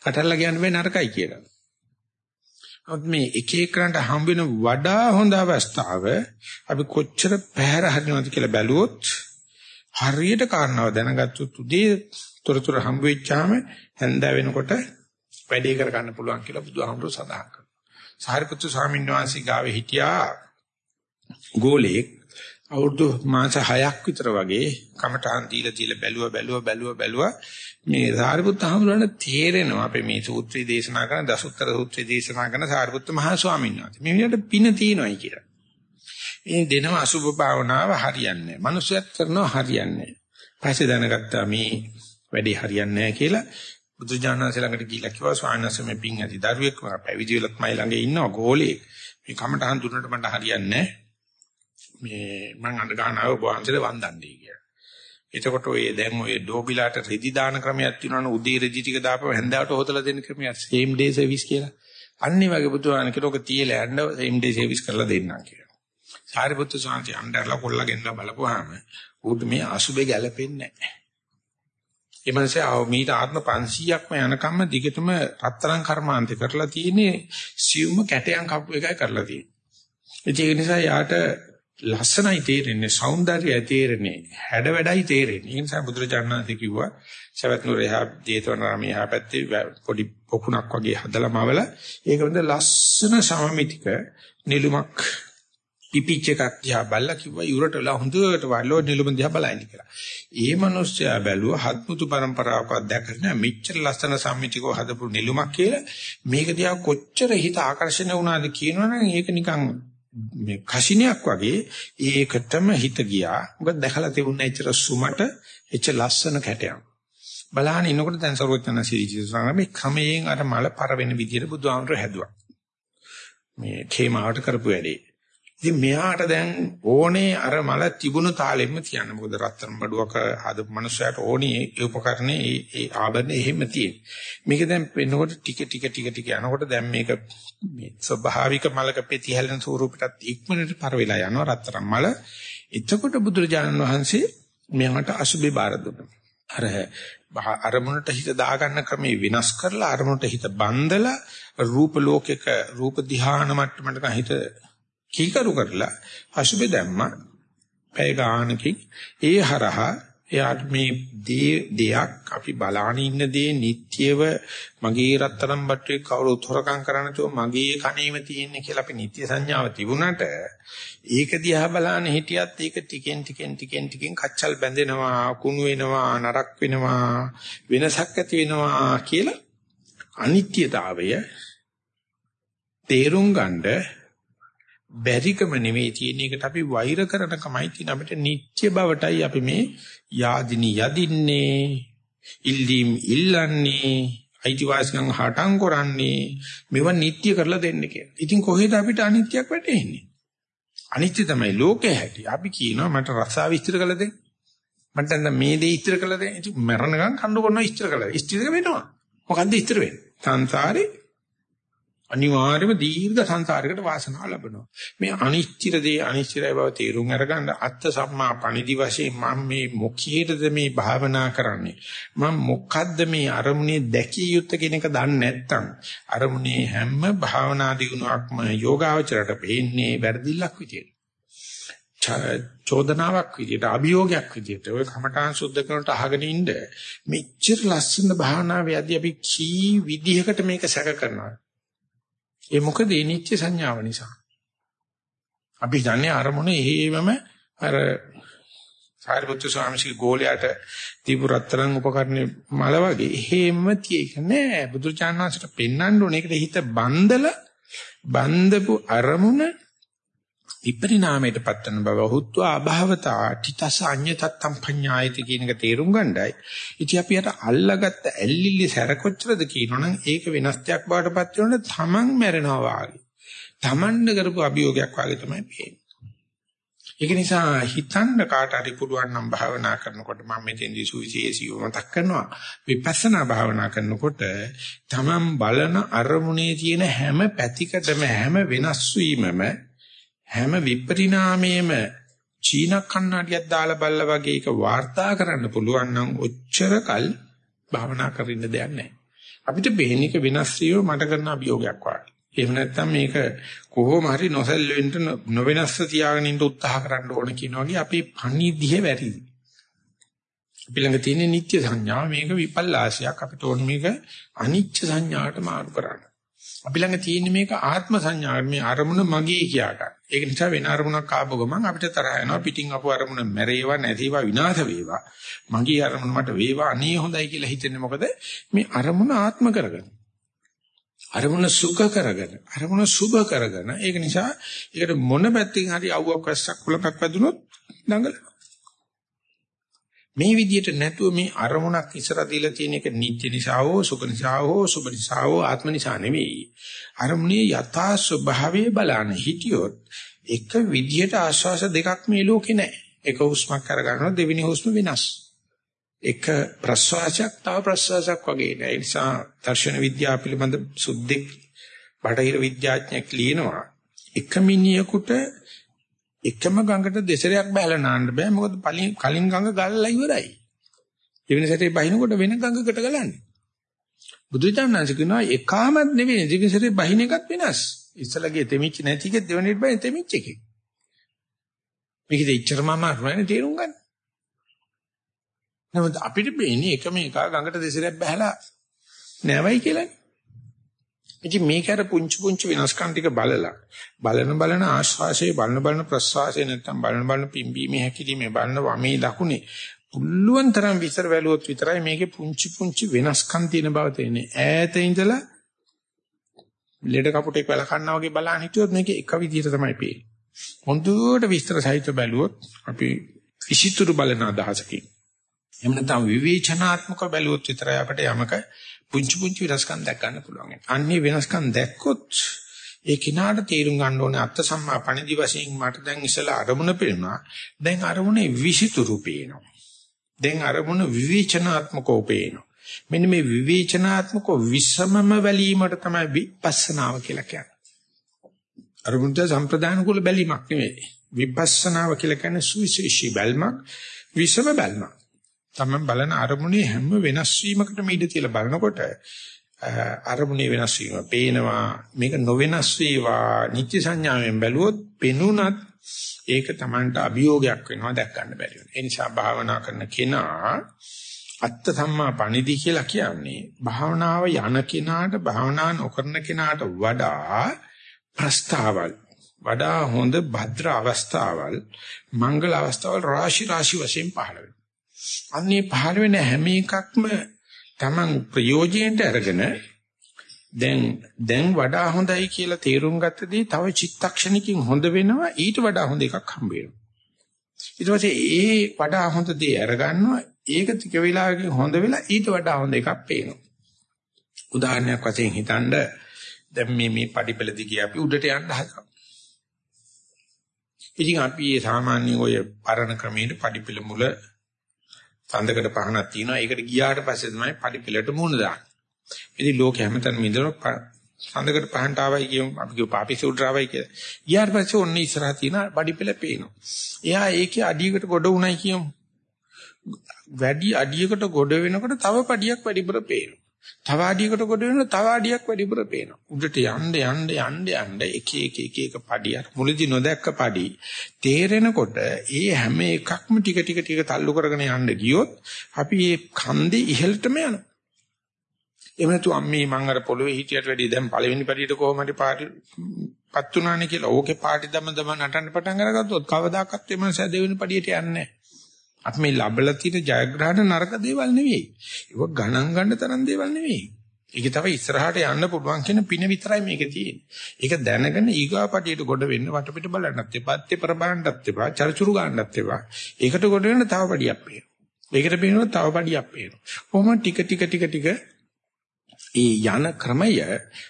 කටල්ලා කියන්න බෑ නරකයි කියලා. නමුත් මේ එක එකකට හම් වෙන වඩා හොඳ අවස්ථාව අපි කොච්චර පැහැර හරිනවද කියලා බැලුවොත් හරියට කාරණාව දැනගත්තොත් උදේ තොරතුරු හම්බ වෙච්චාම හැන්ද වෙනකොට වැඩේ කර ගන්න පුළුවන් කියලා බුදුහාමුදුරුවෝ සඳහන් කරනවා. සාරිපුත්තු ස්වාමීන් වහන්සේ ගාවේ හිටියා ගෝලෙක් අවුරුදු මාස 6ක් විතර වගේ කමඨාන් දීලා දීලා බැලුවා බැලුවා බැලුවා බැලුවා මේ සාරිපුත්ත හාමුදුරන තේරෙනවා අපි මේ සූත්‍රය දේශනා කරන දසුත්තර සූත්‍රය දේශනා කරන සාරිපුත්ත මහ ස්වාමීන් වහන්සේ මේ විදිහට පින තියෙනවායි කියලා. මේ දෙනව අසුභ භාවනාව හරියන්නේ නැහැ. මනුස්සයත් කරනවා හරියන්නේ නැහැ. පස්සේ දැනගත්තා මේ වැඩේ හරියන්නේ නැහැ කියලා බුදුජානනාංශ ළඟට ගිහිල්ලා කිව්වා ස්වාමීන් වහන්සේ මේ පින් ඇති දරුවෙක් පැවිදි වෙලත් මයි ළඟ ඉන්නවා ගෝලේ. මේ කමටහන් දුන්නට මට හරියන්නේ මේ මං අඬ ගන්නව වහන්සේට වන්දන්නේ කියලා. එතකොට ඔය දැන් ඔය ඩෝබිලාට රෙදි දාන ක්‍රමයක් තියෙනවනේ උදේ රෙදි ටික දාපම හැන්දෑවට හොදලා දෙන ක්‍රමයක් same day service කියලා. අන්නේ වගේ බුදුහාම කිලෝක තියලා යන්න same day service කරලා දෙන්නම් කියලා. සාරිපුත්තු සාන්ති අnder කොල්ලා ගෙන්නලා බලපුවාම ඌට මේ අසුබේ ගැලපෙන්නේ නැහැ. ඒ මනසේ ආව මීට ආත්ම 500ක්ම යනකම්ම දිගටම රත්තරන් කර්මාන්තේ කරලා තියෙන්නේ සියුම කැටයන් කප්පු එකයි කරලා තියෙන්නේ. ඒ නිසා යාට ලස්සනයි තේරෙන්නේ సౌందර්යය තේරෙන්නේ හැඩ වැඩයි තේරෙන්නේ. ඒ නිසා බුදුරජාණන් වහන්සේ කිව්වා සවැත් නුර එහා ජේතවනාරාමයේ එහා පැත්තේ පොඩි පොකුණක් වගේ හදලා මවල ඒක වෙනද ලස්සන සමමිතික නිලුමක් පිපිච් එකක් දිහා බැලලා කිව්වා යුරට වෙලා හොඳට වල්ලෝ නිලුම දිහා බලයින් කියලා. ඒ මිනිස්සයා බැලුවා හත්මුතු પરම්පරාවක් දැකගෙන මෙච්චර ලස්සන සම්මිතිකව හදපු නිලුමක් කියලා මේක දිහා කොච්චර හිත ආකර්ෂණය වුණාද කියනවනම් ඒක නිකන් මේ කසිනියක් වගේ ඒකටම හිත ගියා. මොකද දැකලා තිබුණ එච්චර සුමට එච්චර ලස්සන කැටයක්. බලහන් ඉන්නකොට දැන් සරුවචන සීජිසාර මේ ක්‍රමයෙන් අර මල පර වෙන විදිහට බුදුහාමර හැදුවා. මේ ඛේමාවට කරපු වැඩේ. ඉතින් මෙයාට දැන් ඕනේ අර මල තිබුණු තාලෙම තියන්න. මොකද රත්තරන් බඩුවක හදපු මනුස්සයාට ඕනේ ඒ උපකරණේ ඒ ඒ ආභරණ එහෙම තියෙන. මේක දැන් වෙනකොට ටික ටික ටික ටික යනකොට දැන් මේක මේ ස්වභාවික මලක පෙති හැලෙන ස්වරූපයටත් ඉක්මනට පර වෙලා යනවා රත්තරන් මල. එතකොට බුදුරජාණන් වහන්සේ මෙයාට අසුබේ බාර දුන්නා. අර අරමුණට හිත දාගන්න ක්‍රමේ වෙනස් කරලා අරමුණට හිත බඳලා රූප ලෝකයක රූප ධ්‍යාන මට්ටමකට හිත කීකරු කරලා අසුබේ දැම්මා පැය ගානකින් ඒ හරහා එයාට මේ දෙයක් අපි බලාන ඉන්න දේ නිට්ටියව මගේ රත්තරන් බට්ටුවේ කවුරුත් හොරකම් කරන්න තෝ මගේ කණේම තියෙන්නේ කියලා අපි නිට්ටය සංඥාව තිබුණාට ඒක දිහා බලාන හිටියත් ඒක ටිකෙන් ටිකෙන් ටිකෙන් ටිකෙන් කච්චල් බැඳෙනවා කුණු වෙනවා නරක් වෙනවා වෙනසක් ඇති වෙනවා කියලා අනිත්‍යතාවය තේරුම් ගන්නේ බැරිකම නෙවෙයි තියෙන එකට අපි වෛර කරන කමයි තියෙන අපිට නිත්‍ය බවටයි අපි මේ යාදිනී යදින්නේ ඉල්ලීම් ඉල්ලන්නේ අයිතිවාසිකම් හටම් කරන්නේ මේව නිත්‍ය කරලා දෙන්න කියලා. ඉතින් කොහෙද අපිට අනිත්‍යයක් වැටෙන්නේ? අනිත්‍ය තමයි ලෝකේ හැටි. අපි කියනවා මට රසාව විස්තර කළ දෙන්න. මට දැන් මේ දේ ඉස්තර කළ දෙන්න. ඉතින් මරණකම් කඳු කරනවා ඉස්තර කළා. ඉස්තර වෙනවා. මොකද්ද ඉස්තර වෙන්නේ? සංසාරේ අනිවාර්යයෙන්ම දීර්ඝ සංසාරයකට වාසනාව ලැබෙනවා. මේ අනිශ්චිත දේ අනිශ්චිතයි බව තේරුම් අරගන්න අත්ත සම්මා පණිදි වශයෙන් මම මේ මොකීයටද මේ භාවනා කරන්නේ? මම මොකද්ද මේ අරමුණේ දැකිය යුත්තේ කියන එක දන්නේ නැත්නම් අරමුණේ හැම භාවනා දිනුවක්ම යෝගාවචරයට පෙන්නේ වැරදිල්ලක් විදියට. චෝදනාවක් විදියට අභියෝගයක් විදියට ඔය කමඨාන් සුද්ධ කරනට අහගෙන ඉන්න මෙච්චර ලස්සන භාවනාවේ යදී අපි කී විදිහකට මේක සැක කරනවා ඒ මොකද? ඒ නිත්‍ය සංඥාව නිසා. අපි දන්නේ අරමුණ එහෙමම අර සාරිපුත්‍ර ස්වාමීන්ගේ ගෝලයට දීපු රත්තරන් උපකරණේ මල වගේ එහෙම තියෙක නෑ. බුදුචානන්සට පෙන්වන්න ඕනේ. ඒකට හිත බන්දලා බන්දපු අරමුණ විපරිණාමයට පත්වන බව හුත්ව අභවතා තිතස අඤ්ඤතත්තම් පඤ්ඤායති කියන එක තේරුම් ගන්නයි. ඉතින් අපි අර අල්ලගත්ත ඇල්ලිලි සැරකොච්චරද කියනවනම් ඒක වෙනස්ත්‍යක් බවට පත් වෙනකොට තමන් මැරෙනවා වාගේ. තමන්ද කරපු අභියෝගයක් වාගේ තමයි පේන්නේ. ඒක නිසා හිතන්න කාට හරි පුළුවන් නම් භාවනා කරනකොට මම මෙතෙන්දී සුවිශේෂීව මතක් කරනවා විපස්සනා භාවනා කරනකොට තමන් බලන අරමුණේ තියෙන හැම පැතිකඩම හැම වෙනස් වීමම හැම විපරිණාමයේම චීන කන්නඩියක් දාලා බල්ලා වගේ එක වාර්තා කරන්න පුළුවන් නම් ඔච්චරකල් භාවනා කරින්න දෙයක් නැහැ. අපිට බෙහෙනික වෙනස් වීම මට කරන අභියෝගයක් වගේ. එහෙම නැත්නම් මේක කොහොම හරි නොසැල් වෙන්න නොවෙනස්ව තියාගෙන ඉන්න උත්සාහ කරන්න ඕන කියන වගේ අපි පණිදිහ වැටිදි. අපි ළඟ තියෙන නිත්‍ය සංඥා මේක විපල්ලාශයක් අපිට ඕන මේක අනිච්ච සංඥාට මාරු කරන්න. අපි ළඟ තියෙන මේක ආත්ම සංඥා මේ අරමුණ මගේ කියා ගන්න. ඒක නිසා වෙන අරමුණක් ආපු ගමන් අපිට තරහ යනවා පිටින් අපු අරමුණ මැරේවා නැතිවා විනාශ වේවා. මගේ අරමුණ මට වේවා අනේ හොඳයි කියලා හිතෙන්නේ මොකද මේ අරමුණ ආත්ම කරගන්න. අරමුණ සුඛ කරගෙන අරමුණ සුභ කරගෙන ඒක නිසා ඒකට මොන පැත්තකින් හරි අවුවක් වැස්සක් කුලකක් වැදුනොත් දඟලනවා. මේ විදිහට නැතුව මේ අරමුණක් ඉස්සර දීලා තියෙන එක නිත්‍ය නිසා හෝ සුඛ නිසා හෝ සුභ නිසා හෝ ආත්ම නිසා නෙවෙයි. අරමුණේ යථා ස්වභාවයේ බලන හිටියොත් එක විදිහට ආශ්වාස දෙකක් මේ ලෝකේ නැහැ. එක හුස්මක් අරගන්නවා දෙවෙනි හුස්ම වෙනස්. එක ප්‍රශ්වාසයක් තව ප්‍රශ්වාසයක් වගේ නෑ. ඒ නිසා දර්ශන විද්‍යාව පිළිබඳ සුද්ධෙක් බටහිර විද්‍යාඥයෙක් ලියනවා එක මිනිහෙකුට එකම ගඟට දෙසරයක් බහලා නාන්න බෑ මොකද කලින් ගඟ ගලලා ඉවරයි. දෙවෙනි සැරේ බහිනකොට වෙන ගඟකට ගලන්නේ. බුදුචානන්සේ කියනවා එකාමත් නෙවෙයි දෙවෙනි සැරේ බහින එකත් වෙනස්. ඉස්සලගේ තෙමිච්ච නැති එකේ දෙවෙනි බහින තෙමිච්ච එකේ. මේකද ඉච්චරම අමාරුයි තේරුම් ගන්න. නමුත් අපිට බේන්නේ එකම එක ගඟට දෙසරයක් බහලා නැවයි කියලානේ. ඉතින් මේක අර පුංචි පුංචි වෙනස්කම් ටික බලලා බලන බලන ආශ්වාසයේ බලන බලන ප්‍රශ්වාසයේ නැත්තම් බලන බලන පිම්බීමේ හැකිලිමේ බලන වමේ දකුණේ පුළුවන් තරම් විතර වැළුවොත් විතරයි මේකේ පුංචි පුංචි වෙනස්කම් තියෙන බව තේන්නේ. ඈත ඉඳලා ලෙඩ කපුටෙක් වැල කන්නා වගේ බලන්න හිටියොත් මේක එක විදිහට තමයි පේන්නේ. හොඳට විස්තර සහිත බැලුවොත් අපි විචිතුරු බලන අදහසකින්. එහෙම නැත්නම් විවේචනාත්මක බැලුවොත් විතරයි අපිට යමක පුංචි පුංචි වෙනස්කම් දැක් ගන්න පුළුවන්. අන්නේ වෙනස්කම් දැක්කොත් ඒ කිනාට තීරුම් ගන්න ඕනේ අත්ත සම්මා පණිදි වශයෙන් මට දැන් ඉස්සලා අරමුණ පේනවා. දැන් අරමුණේ විසිතුරු පේනවා. දැන් අරමුණ විවේචනාත්මකව පේනවා. මෙන්න මේ විවේචනාත්මකව විසමම වැලීමට තමයි විපස්සනාව කියලා කියන්නේ. අරමුණට සම්ප්‍රදාන කුල බැලීමක් නෙවෙයි. විපස්සනාව කියලා කියන්නේ සුවිශේෂී බැල්මක්, විසම බැල්මක්. තමයි බලන අරමුණේ හැම වෙනස් වීමකටම ඉඩ තියලා බලනකොට අරමුණේ වෙනස් වීම පේනවා. මේක නොවෙනස් වේවා. නිත්‍ය සංඥාවෙන් බැලුවොත් පෙනුනත් ඒක Tamanට අභියෝගයක් වෙනවා දැක් ගන්න බැරි වෙනවා. ඒ නිසා භාවනා කරන කෙනා අත්ත සම්මා පණිදි කියලා කියන්නේ භාවනාව යන කෙනාට භාවනා නොකරන කෙනාට වඩා ප්‍රස්තාවල් වඩා හොඳ භද්‍ර අවස්ථාවල් මංගල අවස්ථාවල් රාශි රාශි වශයෙන් පහළ වෙනවා. අන්නේ පහළ වෙන හැම එකක්ම Taman ප්‍රයෝජනෙට අරගෙන දැන් දැන් වඩා හොඳයි කියලා තේරුම් ගත්තදී තව චිත්තක්ෂණිකින් හොඳ වෙනවා ඊට වඩා හොඳ එකක් හම්බ වෙනවා. ඊට පස්සේ ඒ වඩා හොඳ දේ අරගන්නවා ඒක ටික වෙලාවකින් හොඳ වෙලා ඊට වඩා හොඳ එකක් පේනවා. උදාහරණයක් වශයෙන් හිතනද දැන් මේ මේ පඩිපෙළ දිගේ අපි උඩට යන්න හදනවා. ඉතින් අපි මේ සාමාන්‍ය ඔය පරණ ක්‍රමයේ පඩිපෙළ මුල තන්දකට පහනක් තියෙනවා. ඒකට ගියාට පස්සේ තමයි පඩිපෙළට මුහුණ දාන්නේ. ඉතින් ලෝකෙ හැමතැනම ඉඳලා තන්දකට පහනට ආවයි කියමු. අපි කියු පාපිසුඩ්‍ර ආවයි කියලා. ගියාට පස්සේ ඔන්න ඉස්සරහා තියෙන පඩිපෙළ පේනවා. එයා ඒකේ අඩියකට ගොඩ උණයි කියමු. වැඩි අඩියකට ගොඩ වෙනකොට තව පඩියක් වැඩිපුර පේනවා. තව අඩියකට කොට වෙනවා තව අඩියක් වැඩිපුර පේනවා. උඩට යන්න යන්න යන්න යන්න එක එක එක එක පඩියක් මුලදි නොදැක්ක පඩි තේරෙනකොට ඒ හැම එකක්ම ටික ටික ටික තල්ලු කරගෙන යන්න ගියොත් අපි මේ කන්දේ ඉහළටම යනවා. එහෙම නැතු අම්මේ මං අර පොළවේ හිටියට වැඩි දැන් පළවෙනි පඩියට කොහොමද පාටි පත් උනානේ කියලා ඕකේ පාටි දම දම නටන්න පටන් අරගත්තොත් කවදාකවත් එමන්ස දෙවෙනි පඩියට යන්නේ නැහැ. අපි මේ ලැබලා තියෙන ජයග්‍රහණ නරක දේවල් නෙවෙයි. ඒක ගණන් ගන්න තරම් දේවල් නෙවෙයි. ඒක තව ඉස්සරහට යන්න පුළුවන් කියන පින විතරයි මේකේ තියෙන්නේ. ඒක දැනගෙන ඊගාපටියට ගොඩ වෙන්න වටපිට බලන්නත් එපා, තෙපර බලන්නත් එපා, චර්චුරු ගන්නත් එපා. ඒකට ගොඩ වෙන්න තව පඩියක් පේනවා. ඒකට පේනවා තව පඩියක් පේනවා. කොහොම ටික ටික ටික ටික ඒ යන ක්‍රමය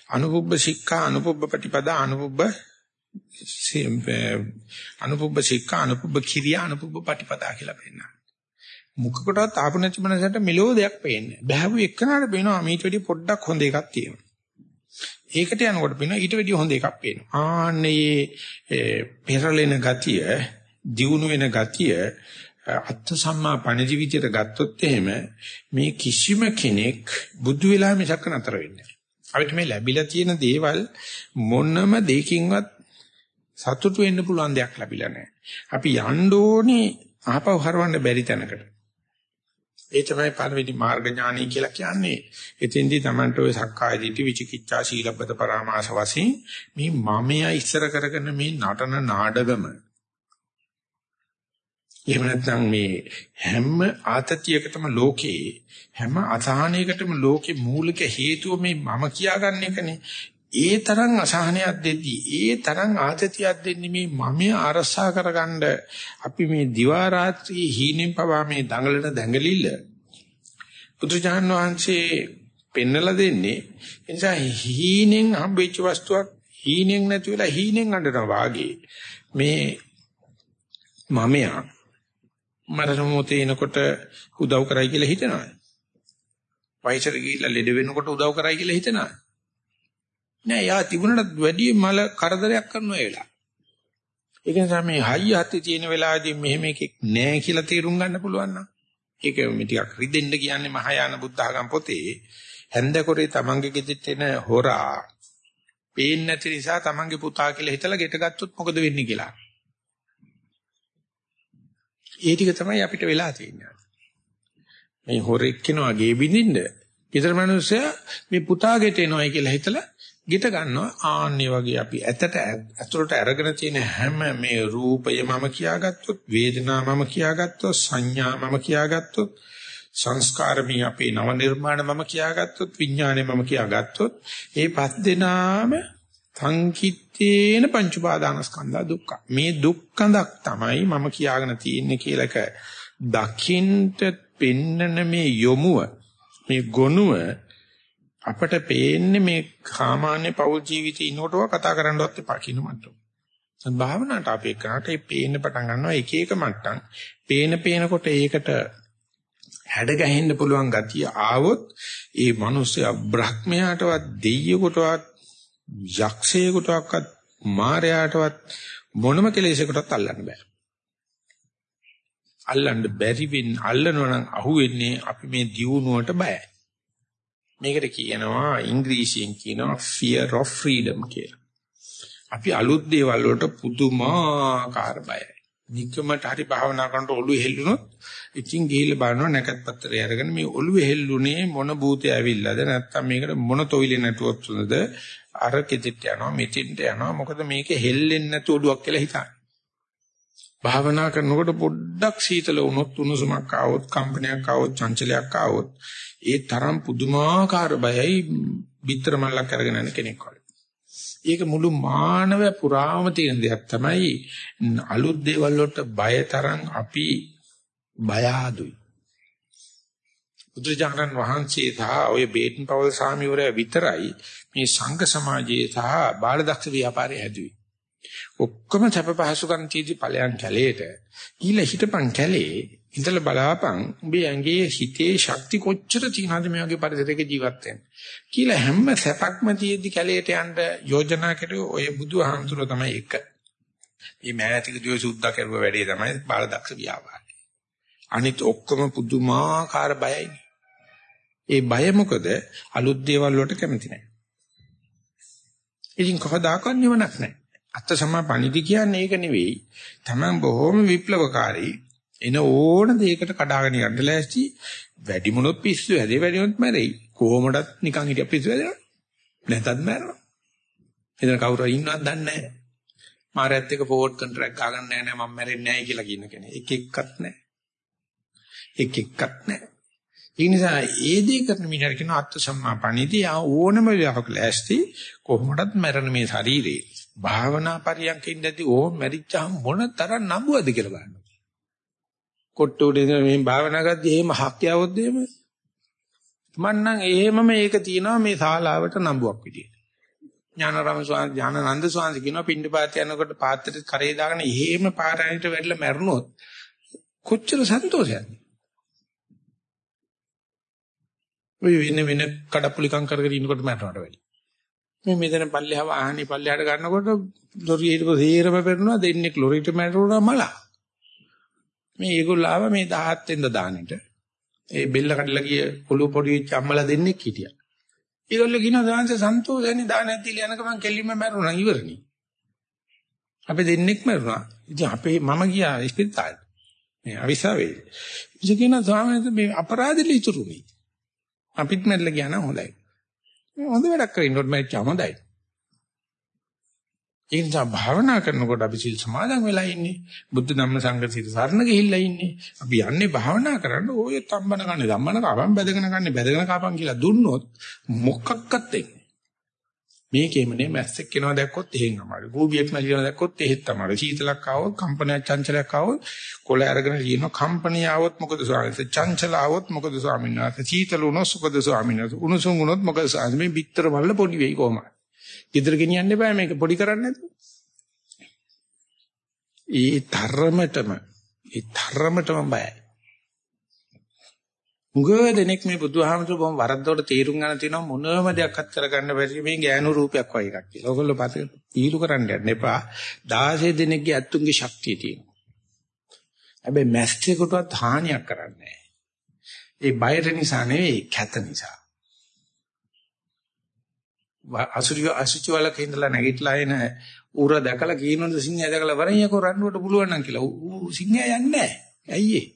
අනුපුබ්බ ශික්ෂා අනුපුබ්බ ප්‍රතිපදා අනුපුබ්බ අනුපුබ්බ ශික්ෂා අනුපුබ්බ කිරියා අනුපුබ්බ පටිපදා කියලා පෙන්නනවා. මුඛකටවත් ආපු නැති මනසට මෙලෝ දෙයක් පේන්නේ. බෑවු එක්කනට පේනවා මේට වැඩි පොඩ්ඩක් හොඳ එකක් තියෙනවා. ඒකට යනකොට පේනවා ඊට වැඩිය හොඳ එකක් පේනවා. ආන්නේ පෙරලෙන ගතිය, දියුණු වෙන ගතිය අත්ථ සම්මා පණජි විදියට ගත්තොත් එහෙම මේ කිසිම කෙනෙක් බුදු වෙලා මිසක් නතර වෙන්නේ නැහැ. අපිට මේ ලැබිලා තියෙන දේවල් මොනම දෙයකින්වත් සතුටු වෙන්න පුළුවන් දෙයක් ලැබිලා නැහැ. අපි යන්න ඕනේ ආපහු හරවන්න බැරි තැනකට. ඒ තමයි පළවෙනි මාර්ග ඥානයි කියලා කියන්නේ. එතෙන්දී Tamanට ඔය සක්කාය දිට්ඨි විචිකිච්ඡා සීලබ්බත පරාමාස වශයෙන් මේ මමයා ඉස්සර කරගෙන මේ නටන නාඩගම එහෙම නැත්නම් මේ හැම ආතතියකටම ලෝකේ හැම අසහනයකටම ලෝකේ මූලික හේතුව මේ මම කියාගන්න එකනේ. ඒ තරම් අසහනයක් දෙද්දී ඒ තරම් ආතතියක් දෙන්නේ මේ මම අරසා කරගන්න අපි මේ දිවා රාත්‍රී හීනෙන් පවා මේ දඟලන දැඟලිල්ල බුදුජාන් වහන්සේ පෙන්නලා දෙන්නේ ඒ නිසා හීනෙන් හම්බෙච්ච වස්තුවක් හීනෙන් නැති වෙලා හීනෙන් අඬනවා වාගේ මේ මමයා මරණ මොහොතේ එනකොට උදව් කරයි කියලා හිතනවා. වයසට ගිහිල්ලා ලෙඩ වෙනකොට උදව් කරයි කියලා හිතනවා. නෑ යා තිබුණට වැඩි මල කරදරයක් කරනවා ඒ වෙලාව. ඒක නිසා මේ හයිය හත්තේ තියෙන වෙලාවදී මෙහෙම එකක් නෑ කියලා තේරුම් ගන්න පුළුවන් නම් ඒක මේ ටිකක් රිදෙන්න කියන්නේ මහායාන බුද්ධඝම් පොතේ හැන්දකොරේ තමන්ගේ ගෙදෙට එන හොරා පේන්නේ නැති නිසා තමන්ගේ පුතා කියලා හිතලා ගෙට ගත්තොත් මොකද වෙන්නේ කියලා. ඒ ටික තමයි අපිට වෙලා තියෙන්නේ. මේ හොරෙක් කෙනා ගේ බින්දින්න. ඊතර මිනිස්සයා මේ පුතා ගෙට එනවයි කියලා හිතලා ගිට ගන්නවා. ආන්නේ වගේ අපි ඇතට ඇතුළට අරගෙන තියෙන හැම මේ රූපය මම කියාගත්තොත් වේදනා මම කියාගත්තොත් සංඥා මම කියාගත්තොත් සංස්කාරමී අපේ නව නිර්මාණ මම කියාගත්තොත් විඥානය මම කියාගත්තොත් ඒ පස් දෙනාම සංකිට්ඨේන පංච උපාදානස්කන්ධා දුක්ඛ. මේ දුක්ඛඳක් තමයි මම කියාගෙන තියෙන්නේ කියලාක දකින්ට පෙන්නන මේ යොමුව මේ ගොනුව අපට පේන්නේ මේ සාමාන්‍ය පෞල් ජීවිතේ ඉන්නකොටව කතා කරන්නවත් එපා කියන මට්ටම. භාවනාවට අපි කරාට ඒ පේන්න පටන් ගන්නවා එක එක මට්ටම්. පේන පේනකොට ඒකට හැඩ ගැහෙන්න පුළුවන් ගතිය ආවොත් ඒ මිනිස්සයා බ්‍රහ්මයාටවත් දෙයියෙකුටවත් යක්ෂයෙකුටවත් මාරයාටවත් මොනම කෙලෙසකටවත් අල්ලන්න බෑ. අල්ලන්න බැරි වෙන්න අල්ලනවා නම් අහුවෙන්නේ අපි මේ දියුණුවට බයයි. මේකට කියනවා ඉංග්‍රීසියෙන් කියනවා fear of freedom කියලා. අපි අලුත් දේවල් වලට පුදුමාකාර බයයි. නිකමට හරි භාවනා කරනකොට ඔළුව හෙල්ලුනොත් ඉතින් ගිහිල්ලා බලනවා නැකත් පත්‍රය අරගෙන මේ ඔළුව හෙල්ලුනේ මොන භූතය ඇවිල්ලාද නැත්නම් මේකට මොන තොইলේ නැටුවත් උනද අර කෙදෙට යනවා මෙතෙන්ට යනවා මොකද මේක හෙල්ලෙන්නේ නැතු ඔළුවක් කියලා හිතන්නේ. භාවනා කරනකොට පොඩ්ඩක් සීතල වුණොත් උණුසුමක් ආවොත් කම්පනයක් ආවොත් චංචලයක් ආවොත් ඒ තරම් පුදුමාකාර බයයි බිත්තර මල්ලක් අරගෙන යන කෙනෙක් වගේ. ඒක මුළු මානව පුරාම තියෙන දෙයක් තමයි අලුත් දේවල් වලට බය තරම් අපි බය ආදුයි. බුදුජානන් වහන්සේ සහ ඔය බේටන් පවල් සාමිවරය විතරයි මේ සංඝ සමාජයේ සහ බාලදක්ෂ ව්‍යාපාරය හැදුවේ. ඔක්කොම සැප පහසුකම් තීදි ඵලයන් කැලේට ඊළ හිටපන් කැලේ ඉඳලා බලාපන් උඹේ ඇඟේ හිතේ ශක්ති කොච්චර තියෙනවද මේ වගේ පරිසරයක ජීවත් වෙන්න කියලා හැම සැපක්ම තියෙද්දි කැලේට යන්න යෝජනා කරුවේ ඔය බුදුහාමුදුරුව තමයි එක. මේ මෑතික දිව සුද්ධා කරුව වැඩේ තමයි බාලදක්ෂ ව්‍යාපාරය. අනිත් ඔක්කොම පුදුමාකාර බයයි. ඒ බය මොකද අලුත් දේවල් වලට කැමති නැහැ. ඉතින් කවදාකවත් නිවනක් නැහැ. අත්ත සමා පණිදි කියන්නේ ඒක නෙවෙයි. Taman බොහොම විප්ලවකාරී. එන ඕන දෙයකට කඩාගෙන යන්න ලෑස්ති. වැඩි මොනොත් පිස්සු හැදේ වැඩි මොනොත් මැරෙයි. කොහොමඩත් නිකන් හිටිය පිස්සු හැදෙනවා නැතත් මැරෙනවා. එතන කවුරු ඉන්නවද දන්නේ නැහැ. මාරයත් එක්ක ෆෝර්ඩ් කොන්ට්‍රැක්ට් ගන්න නැහැ නෑ මම මැරෙන්නේ නැහැ කියලා කියන කෙනෙක්. එක එක්කත් නැහැ එක එක්කත් නැහැ ඒ නිසා ඒ දේ කරන මිනිහට කියන අත්ත් සම්මාපණීදී ඕනම වෙලාවක ලෑස්ති. කොහොමඩත් මැරෙන මේ ශරීරේ භාවනා පරියන්කින්දදී ඕ මැරිච්චාම මොන තරම් නඹුවද කියලා බලන්න කොට්ට උඩ ඉඳලා මෙහෙම භාවනා කරද්දී එහෙම හක්කියවොත් එහෙම මන්නම් එහෙමම මේක තියනවා මේ ශාලාවට නම්බුවක් විදියට. ඥානරම ස්වාමීන් ඥානනන්ද ස්වාමීන් කියනවා පින්ඩපාත යනකොට පාත්‍රෙට කරේ දාගෙන එහෙම පාරාණිට වැටලා මැරුණොත් කොච්චර සන්තෝෂයක්ද? ඔය වෙන වෙන කඩප්පුලිකම් කරගෙන ඉන්නකොට මැරනවට වැඩි. මේ මෙතන පල්ලෙහා වාහනේ පල්ලෙහාට ගන්නකොට ලොරිය හිටපු සීරම පෙරනවා දෙන්නේ ලොරියට මැරුණා මල. මේ ඒගොල්ලෝ ආව මේ 17 වෙනිදා දානෙට. ඒ බෙල්ල කඩලා ගිය පොළු පොඩි වෙච්ච අම්මලා දෙන්නෙක් හිටියා. ඒගොල්ලෝ කියනවා සාංශ සන්තෝෂෙන් දානෙත් දීලා යනකම කෙලින්ම මැරුණා ඉවරනේ. අපි දෙන්නෙක් මැරුණා. ඉතින් අපේ මම ගියා ඉස්පිරිතාලෙට. මේ අවිසාවේ. ඉතින් කියනවා ස්වාමීන් වහන්සේ මේ අපරාධෙලි ඉතුරුනේ. අපිත් මැරලා ගියා නම් හොඳයි. හොඳ වැඩක් කරින්න ඕනේ මැරිච්ච හොඳයි. ඒ නිසා භාවනා කරනකොට අපි සිල් සමාදන් වෙලා ඉන්නේ. බුද්ධ ධම්ම සංඝ සිත සරණ ගිහිල්ලා ඉන්නේ. අපි යන්නේ භාවනා කරන්න ඔය තම්බන කන්නේ ධම්මන කපන් බැදගෙන කන්නේ බැදගෙන කපන් කියලා දුන්නොත් මොකක්වත් එන්නේ. මේකේමනේ මැස්සෙක් කෙනා දැක්කොත් එහෙන් අමාරු. ගූබියෙක් නැලිනවා දැක්කොත් එහෙත් අමාරු. සීතලක් ආවොත් කම්පනයක් චංචලයක් ආවොත් කොළ අරගෙන ලියනවා. කම්පනිය ආවොත් මොකද ස්වාමීන් වහන්සේ? චංචල ආවොත් මොකද ස්වාමීන් වහන්සේ? සීතල වුණොත් මොකද ස්වාමීන් වහන්සේ? උණුසුම් වුණොත් මොකද ස්වාමීන් වහන්සේ? මේ පිටර වල පොඩි වෙයි කොහමද? ගෙදර ගෙනියන්න එපා මේක පොඩි කරන්න නැතුව. ඒ තරමටම ඒ තරමටම බයයි. උගව දෙනෙක් මේ බුදුහාමතුරු බොම් වරද්දවල තීරුම් ගන්න තියෙනවා මොනම දෙයක් අත් කරගන්න බැරි මේ ගෑනු රූපයක් වගේ එකක් කියලා. ඕගොල්ලෝ පත තීරු කරන්න යන්න එපා. 16 දෙනෙක්ගේ ඇත්තුන්ගේ ශක්තිය තියෙනවා. හැබැයි මැස්ටේකටවත් හානියක් කරන්නේ ඒ බයට නිසා නෙවෙයි කැත නිසා. අසුරිය අසුචි වලක ඉඳලා නැගිටලා එන ඌර දැකලා කියනොත් සිංහයා දැකලා වරණියකෝ රණ්ඩුවට පුළුවන් නම් කියලා. ඌ සිංහයා යන්නේ නැහැ. ඇයි ඒ?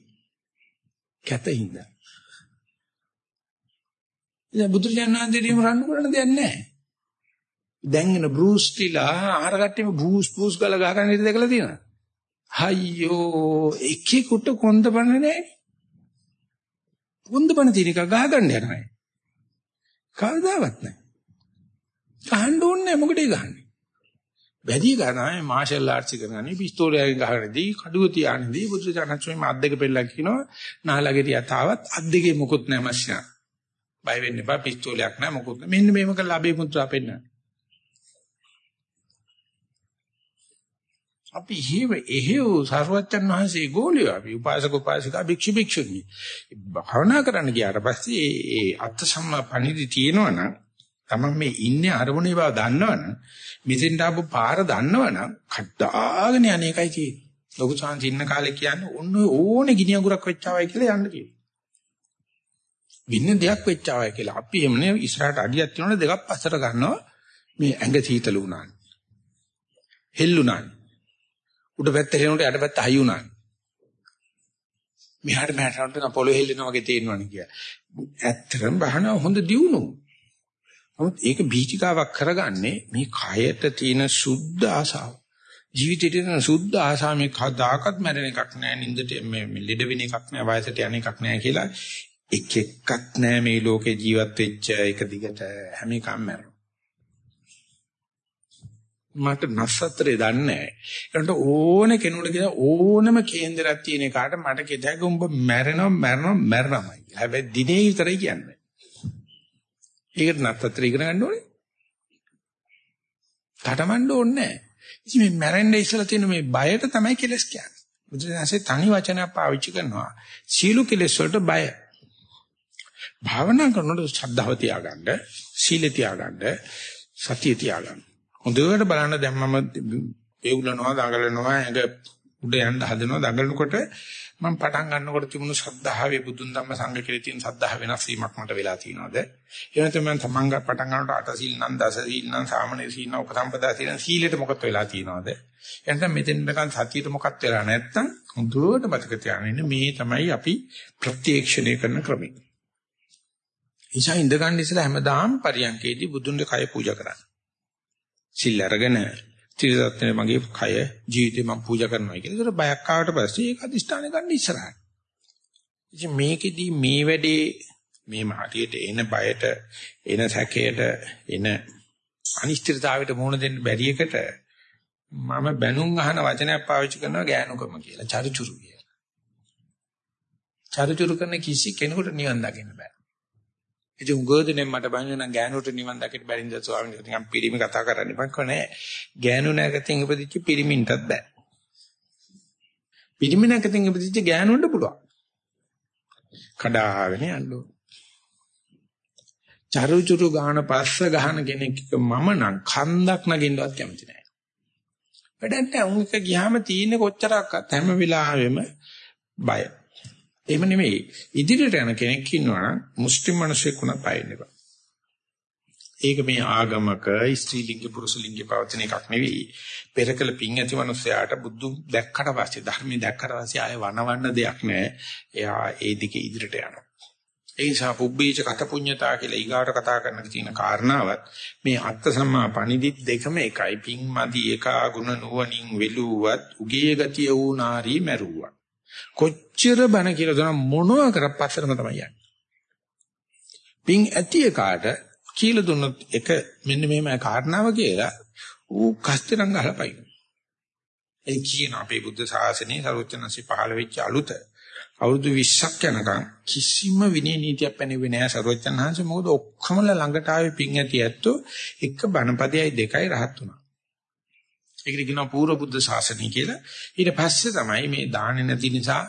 කැතින්ද. ඉතින් බුදුරජාණන් වහන්සේටම රණ්ඩු කරන්න දෙයක් නැහැ. දැන් එන බෲස් ටිලා ආහාර කට්ටියම බූස් බූස් ගල ගහගෙන ඉඳ දැකලා තියෙනවා. අයියෝ එකෙකුට කොන්ද බන නැහැ. කොන්ද බන තියෙන එක ගහගන්න යනවා. කවදාවත් නැහැ. ගහන්න ඕනේ මොකටද ගහන්නේ? වැඩි ගණනේ මාෂල් ආර්ට්ස් කරනනේ පිස්තෝලයෙන් ගහනදී කඩුව තියානදී බුදු දනච්චෝයි මාත් දෙක පෙන්නලා කියනවා නාලගේ තියතාවත් අත් දෙකේ මොකුත් නැහැ මස්නා. බය වෙන්න එපා පිස්තෝලයක් නැහැ මොකුත් නැහැ. මෙන්න මේක ලැබේ මුත්‍රා පෙන්න. අපි හිව එහෙව් සර්වච්ඡන් වහන්සේ ගෝලිය අපි උපාසක උපාසිකා භික්ෂු භික්ෂුණී. භාවනා කරන්න ගියාට පස්සේ ඒ අත්ත සම්මපණිදි තියෙනවනම් තමන් මේ ඉන්නේ අරමුණේ බව දන්නවනම් මෙතෙන්ට ආපු පාර දන්නවනම් කඩාගෙන යන්නේකයි තියෙන්නේ. ලොකු සාංශ ඉන්න කාලේ කියන්නේ ඔන්න ඕනේ ගිනි අඟුරක් වෙච්චාවයි කියලා යන්න කියනවා. වින්න දෙයක් වෙච්චාවයි කියලා. අපි එමුනේ ඉස්සරහට අඩියක් තියනොත් දෙකක් පස්සට ගන්නවා. මේ ඇඟ සීතල වුණානේ. හෙල්ලුණානේ. උඩ පැත්ත හෙලනකොට යට පැත්ත හයි වුණානේ. මෙහාට මෙහාට පොළොව හෙල්ලෙනා වගේ තේරෙනවනේ කියලා. ඇත්තටම බහන හොඳ දියුණුව. නමුත් ඒක බීචිකාවක් කරගන්නේ මේ කයට තියෙන සුද්ධ ආසාව. ජීවිතේට තියෙන සුද්ධ ආසාව මේ කදාකත් මැරෙන එකක් නෑ නින්දට මේ ලෙඩ වෙන එකක් නෑ වයසට යන එකක් නෑ කියලා එක එකක් නෑ මේ ලෝකේ ජීවත් වෙච්ච එක දිගට හැම එකම මැරෙනවා. මට නස්සත්‍රේ දන්නේ නෑ. ඒකට ඕන කෙනෙකුට කියන ඕනම කේන්දරයක් තියෙන එකට මට කිතැක උඹ මැරෙනවා මැරෙනවා මැරෙනවායි. හැබැයි දිනේ විතරයි කියන්නේ. ඒකට නත්තතර ඉගෙන ගන්න ඕනේ. තටමඬ ඕනේ නැහැ. ඉතින් මේ මැරෙන්න ඉස්සලා තියෙන මේ බයට තමයි කෙලස් කියන්නේ. බුදුදහමේ තනි වචනයක් පාවිච්චි කරනවා. සීල කෙලස් වලට බය. භාවනා කරනකොට ශ්‍රද්ධාව තියාගන්න, සීල තියාගන්න, සතිය තියාගන්න. හොඳට බලන්න දැන් මම වේගුලනවා, දඟලනවා, ඇඟ උඩ යන්න හදනවා, දඟලනකොට මම පටන් ගන්නකොට තිබුණු ශ්‍රද්ධාවේ බුදුන් ධම්ම සංඝ කියලා තියෙන ශ්‍රද්ධාව වෙනස් වීමක් මට වෙලා තියෙනවද? එහෙම නැත්නම් මම තමන් පටන් ගන්නකොට අට සීල් නම් දස සීල් නම් සාමනේ සීල් නම් උපසම්පදා සීල් නම් සීලෙට මොකක්ද වෙලා තියෙනවද? එහෙනම් මෙතෙන් නිකන් සතියට මොකක්ද වෙලා නැත්නම් හොඳට මතක තියාගන්න මේ තමයි අපි ප්‍රත්‍යක්ෂණය කරන ක්‍රමය. ඉෂා ඉඳ ගන්න ඉස්සලා හැමදාම පරියන්කේදී බුදුන්ගේ කය පූජා කරන්න. සිල් අරගෙන ත්‍රිසත්ත්වයේ මගේ කය ජීවිතේ මම පූජා කරනවා කියලා. ඒතර බයක් ආවට පස්සේ ඒක අදිෂ්ඨාන ගන්න ඉස්සරහට. ඉතින් මේකෙදි මේ වැඩේ මේ මාටියට එන බයට එන සැකයට එන අනිශ්චිතතාවයට මුහුණ දෙන්න බැරි එකට මම බැනුම් අහන වචනයක් පාවිච්චි කරනවා ගෑනුකම කියලා. චරිචුරු කියලා. චරිචුරු කරන කිසි කෙනෙකුට නිවන් දකින්න බෑ. ඉතින් උගෝදෙනේ මට බංගන නම් ගෑනුට නිවන් දකින්න බැරි නිසා ස්වාමීන් වහන්සේ නිකන් පිරිමි කතා කරන්න බං කෝ නෑ. ගෑනු නැගතින් ඉපදිච්ච පිරිමින්ටත් බෑ. පිරිමි නැගතින් ඉපදිච්ච ගෑනුන්ට පුළුවන්. කඩාගෙන යන්න ඕන. චරුචුරු ගාන පස්ස ගහන කෙනෙක් මම නම් කන්දක් නගින්නවත් කැමති නැහැ. වැඩක් නැහැ. උන් එක ගියාම තියෙන්නේ කොච්චරක්වත් හැම වෙලාවෙම බය. එහෙම නෙමෙයි. ඉදිරියට යන කෙනෙක් ඉන්නවා නම් මුස්ලිම් මිනිසෙක් වුණා බය වෙන්න ඒක මේ ආගමක ස්ත්‍රී ලිංග පුරුෂ ලිංග පවතින එකක් නෙවෙයි. පෙරකල පිං ඇති මිනිසයාට බුදු දැක්කට පස්සේ ධර්මයේ දැක්කට පස්සේ ආය වනවන්න දෙයක් නැහැ. එයා ඒ දිගේ ඉදිරියට යනවා. ඒ නිසා පුබ්බේච කත පුඤ්ඤතා කියලා ඊගාට කතා කරන්න තියෙන කාරණාවත් මේ අත්ත සම්මා පණිදිත් දෙකම එකයි. පිං මදි එකා ගුණ නුවණින් වෙලුවත් උගේ ගතිය වූ නාරී මැරුවා. කොච්චර බණ කියලා දන මොනවා කරපස්සටම තමයි යන්නේ. පිං ඇති එකාට කියලා දුන්නොත් එක මෙන්න මෙහෙම කාරණාව කියලා ඌ කස්තරම් ගහලා පයින්. ඒ කියන අපේ බුද්ධ ශාසනයේ සරුවචනසි පහළ වෙච්ච අලුත අවුරුදු 20ක් යනකම් කිසිම විනය නීතියක් පැනෙන්නේ නැහැ සරුවචනහන්ස මොකද ඔක්කොමලා ළඟට ආවේ පිං ඇති ඇත්තෝ එක බණපදයයි දෙකයි රහත් වුණා. ඒකට කියනවා පූර්ව බුද්ධ ශාසනය කියලා. ඊට පස්සේ තමයි මේ දාන්නේ නැති නිසා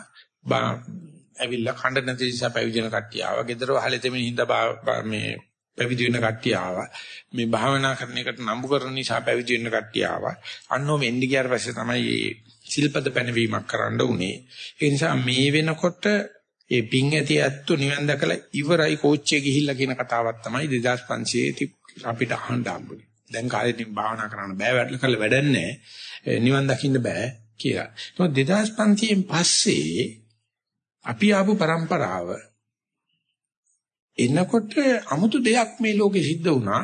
ඇවිල්ලා ඛණ්ඩ නැති නිසා පැවිදි වෙන කට්ටිය ආවා. ගෙදර වහලේ තෙමින් හින්දා මේ පැවිදි වෙන කට්ටිය ආවා. මේ භාවනා කරන එකට නම්බු කරන නිසා පැවිදි වෙන කට්ටිය ආවා. අන්නෝ මෙන්ඩි ගියාට පස්සේ තමයි මේ සිල්පද පැනවීමක් කරන්න උනේ. ඒ නිසා මේ වෙනකොට ඒ පිං ඇති ඇත්තු නිවන් දැකලා ඉවරයි කෝච්චියේ ගිහිල්ලා කියන කතාවක් තමයි 2500 අපිට අහන්න හම්බුනේ. දැන් කාලේ භාවනා කරන්න බෑ වැඩ කරලා වැඩන්නේ නිවන් දකින්න බෑ කියලා. ඒත් 2500න් පස්සේ අපි ආපු પરම්පරාව එනකොට 아무තු දෙයක් මේ ලෝකෙ සිද්ධ වුණා.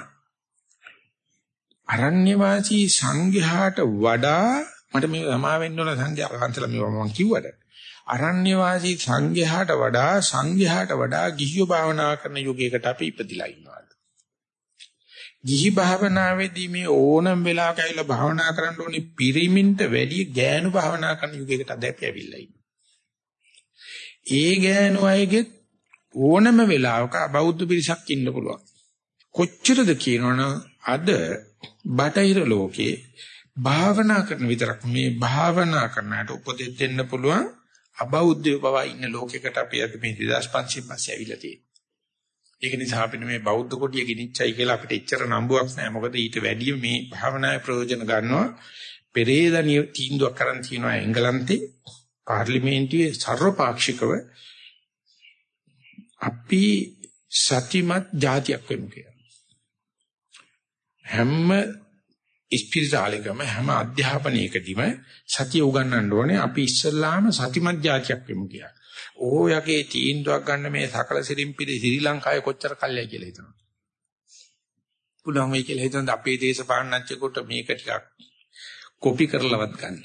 අරණ්‍ය වාසී සංඝයාට වඩා මට මේ සමා වෙන්න ඕන සංඝයා වහන්සේලා මේවා මම කිව්වට අරණ්‍ය වාසී සංඝයාට වඩා සංඝයාට වඩා ගිහියෝ භාවනා කරන යුගයකට අපි ඉපදිලා ගිහි භාවනාවේදී මේ ඕනම වෙලාවක ඇවිල්ලා භාවනා කරන්න ඕනේ පිරිමින්ට වැඩිය ගෑනු භාවනා කරන යුගයකට අද අපි ඇවිල්ලා ඉන්නවා. ඒ ගෑනු අයගෙත් ඕනම වෙලාවක බෞද්ධ පිරිසක් ඉන්න පුළුවන්. කොච්චරද කියනවනම් අද බටහිර ලෝකේ භාවනා කරන විතරක් මේ භාවනා කරනාට උපදෙස් දෙන්න පුළුවන් අබෞද්ධය බව ඉන්න ලෝකයකට අපි අද මේ 2500 පස්සේ ඇවිල්ලා තියෙනවා. ඒක නිසා අපිට මේ බෞද්ධ කොටිය ගිනිච්චයි කියලා අපිට එච්චර නම්බුවක් නැහැ. මොකද ඊට වැඩිය මේ භාවනාවේ ප්‍රයෝජන ගන්නවා. පෙරේදා තීන්දුවක් කරන් තියනවා එංගලන්තේ පාර්ලිමේන්තුවේ සර්වපාක්ෂිකව අපි සතිමත් જાතියක් වෙමු කියලා. හැම ඉස්පිරිතාලෙකම හැම අධ්‍යාපනයකදීම සතිය උගන්වන්න ඕනේ අපි ඉස්සල්ලාම සතිමත් જાතියක් වෙමු කියලා. ඕයගේ තීන්දුවක් ගන්න මේ සකල සිරිම්පිරි ශ්‍රී ලංකාවේ කොච්චර කල්යයි කියලා හිතනවා. පුළුවන් වෙයි කියලා හිතනද අපේ දේශපාලනඥයෙකුට මේක ටිකක් කොපි කරලවත් ගන්න.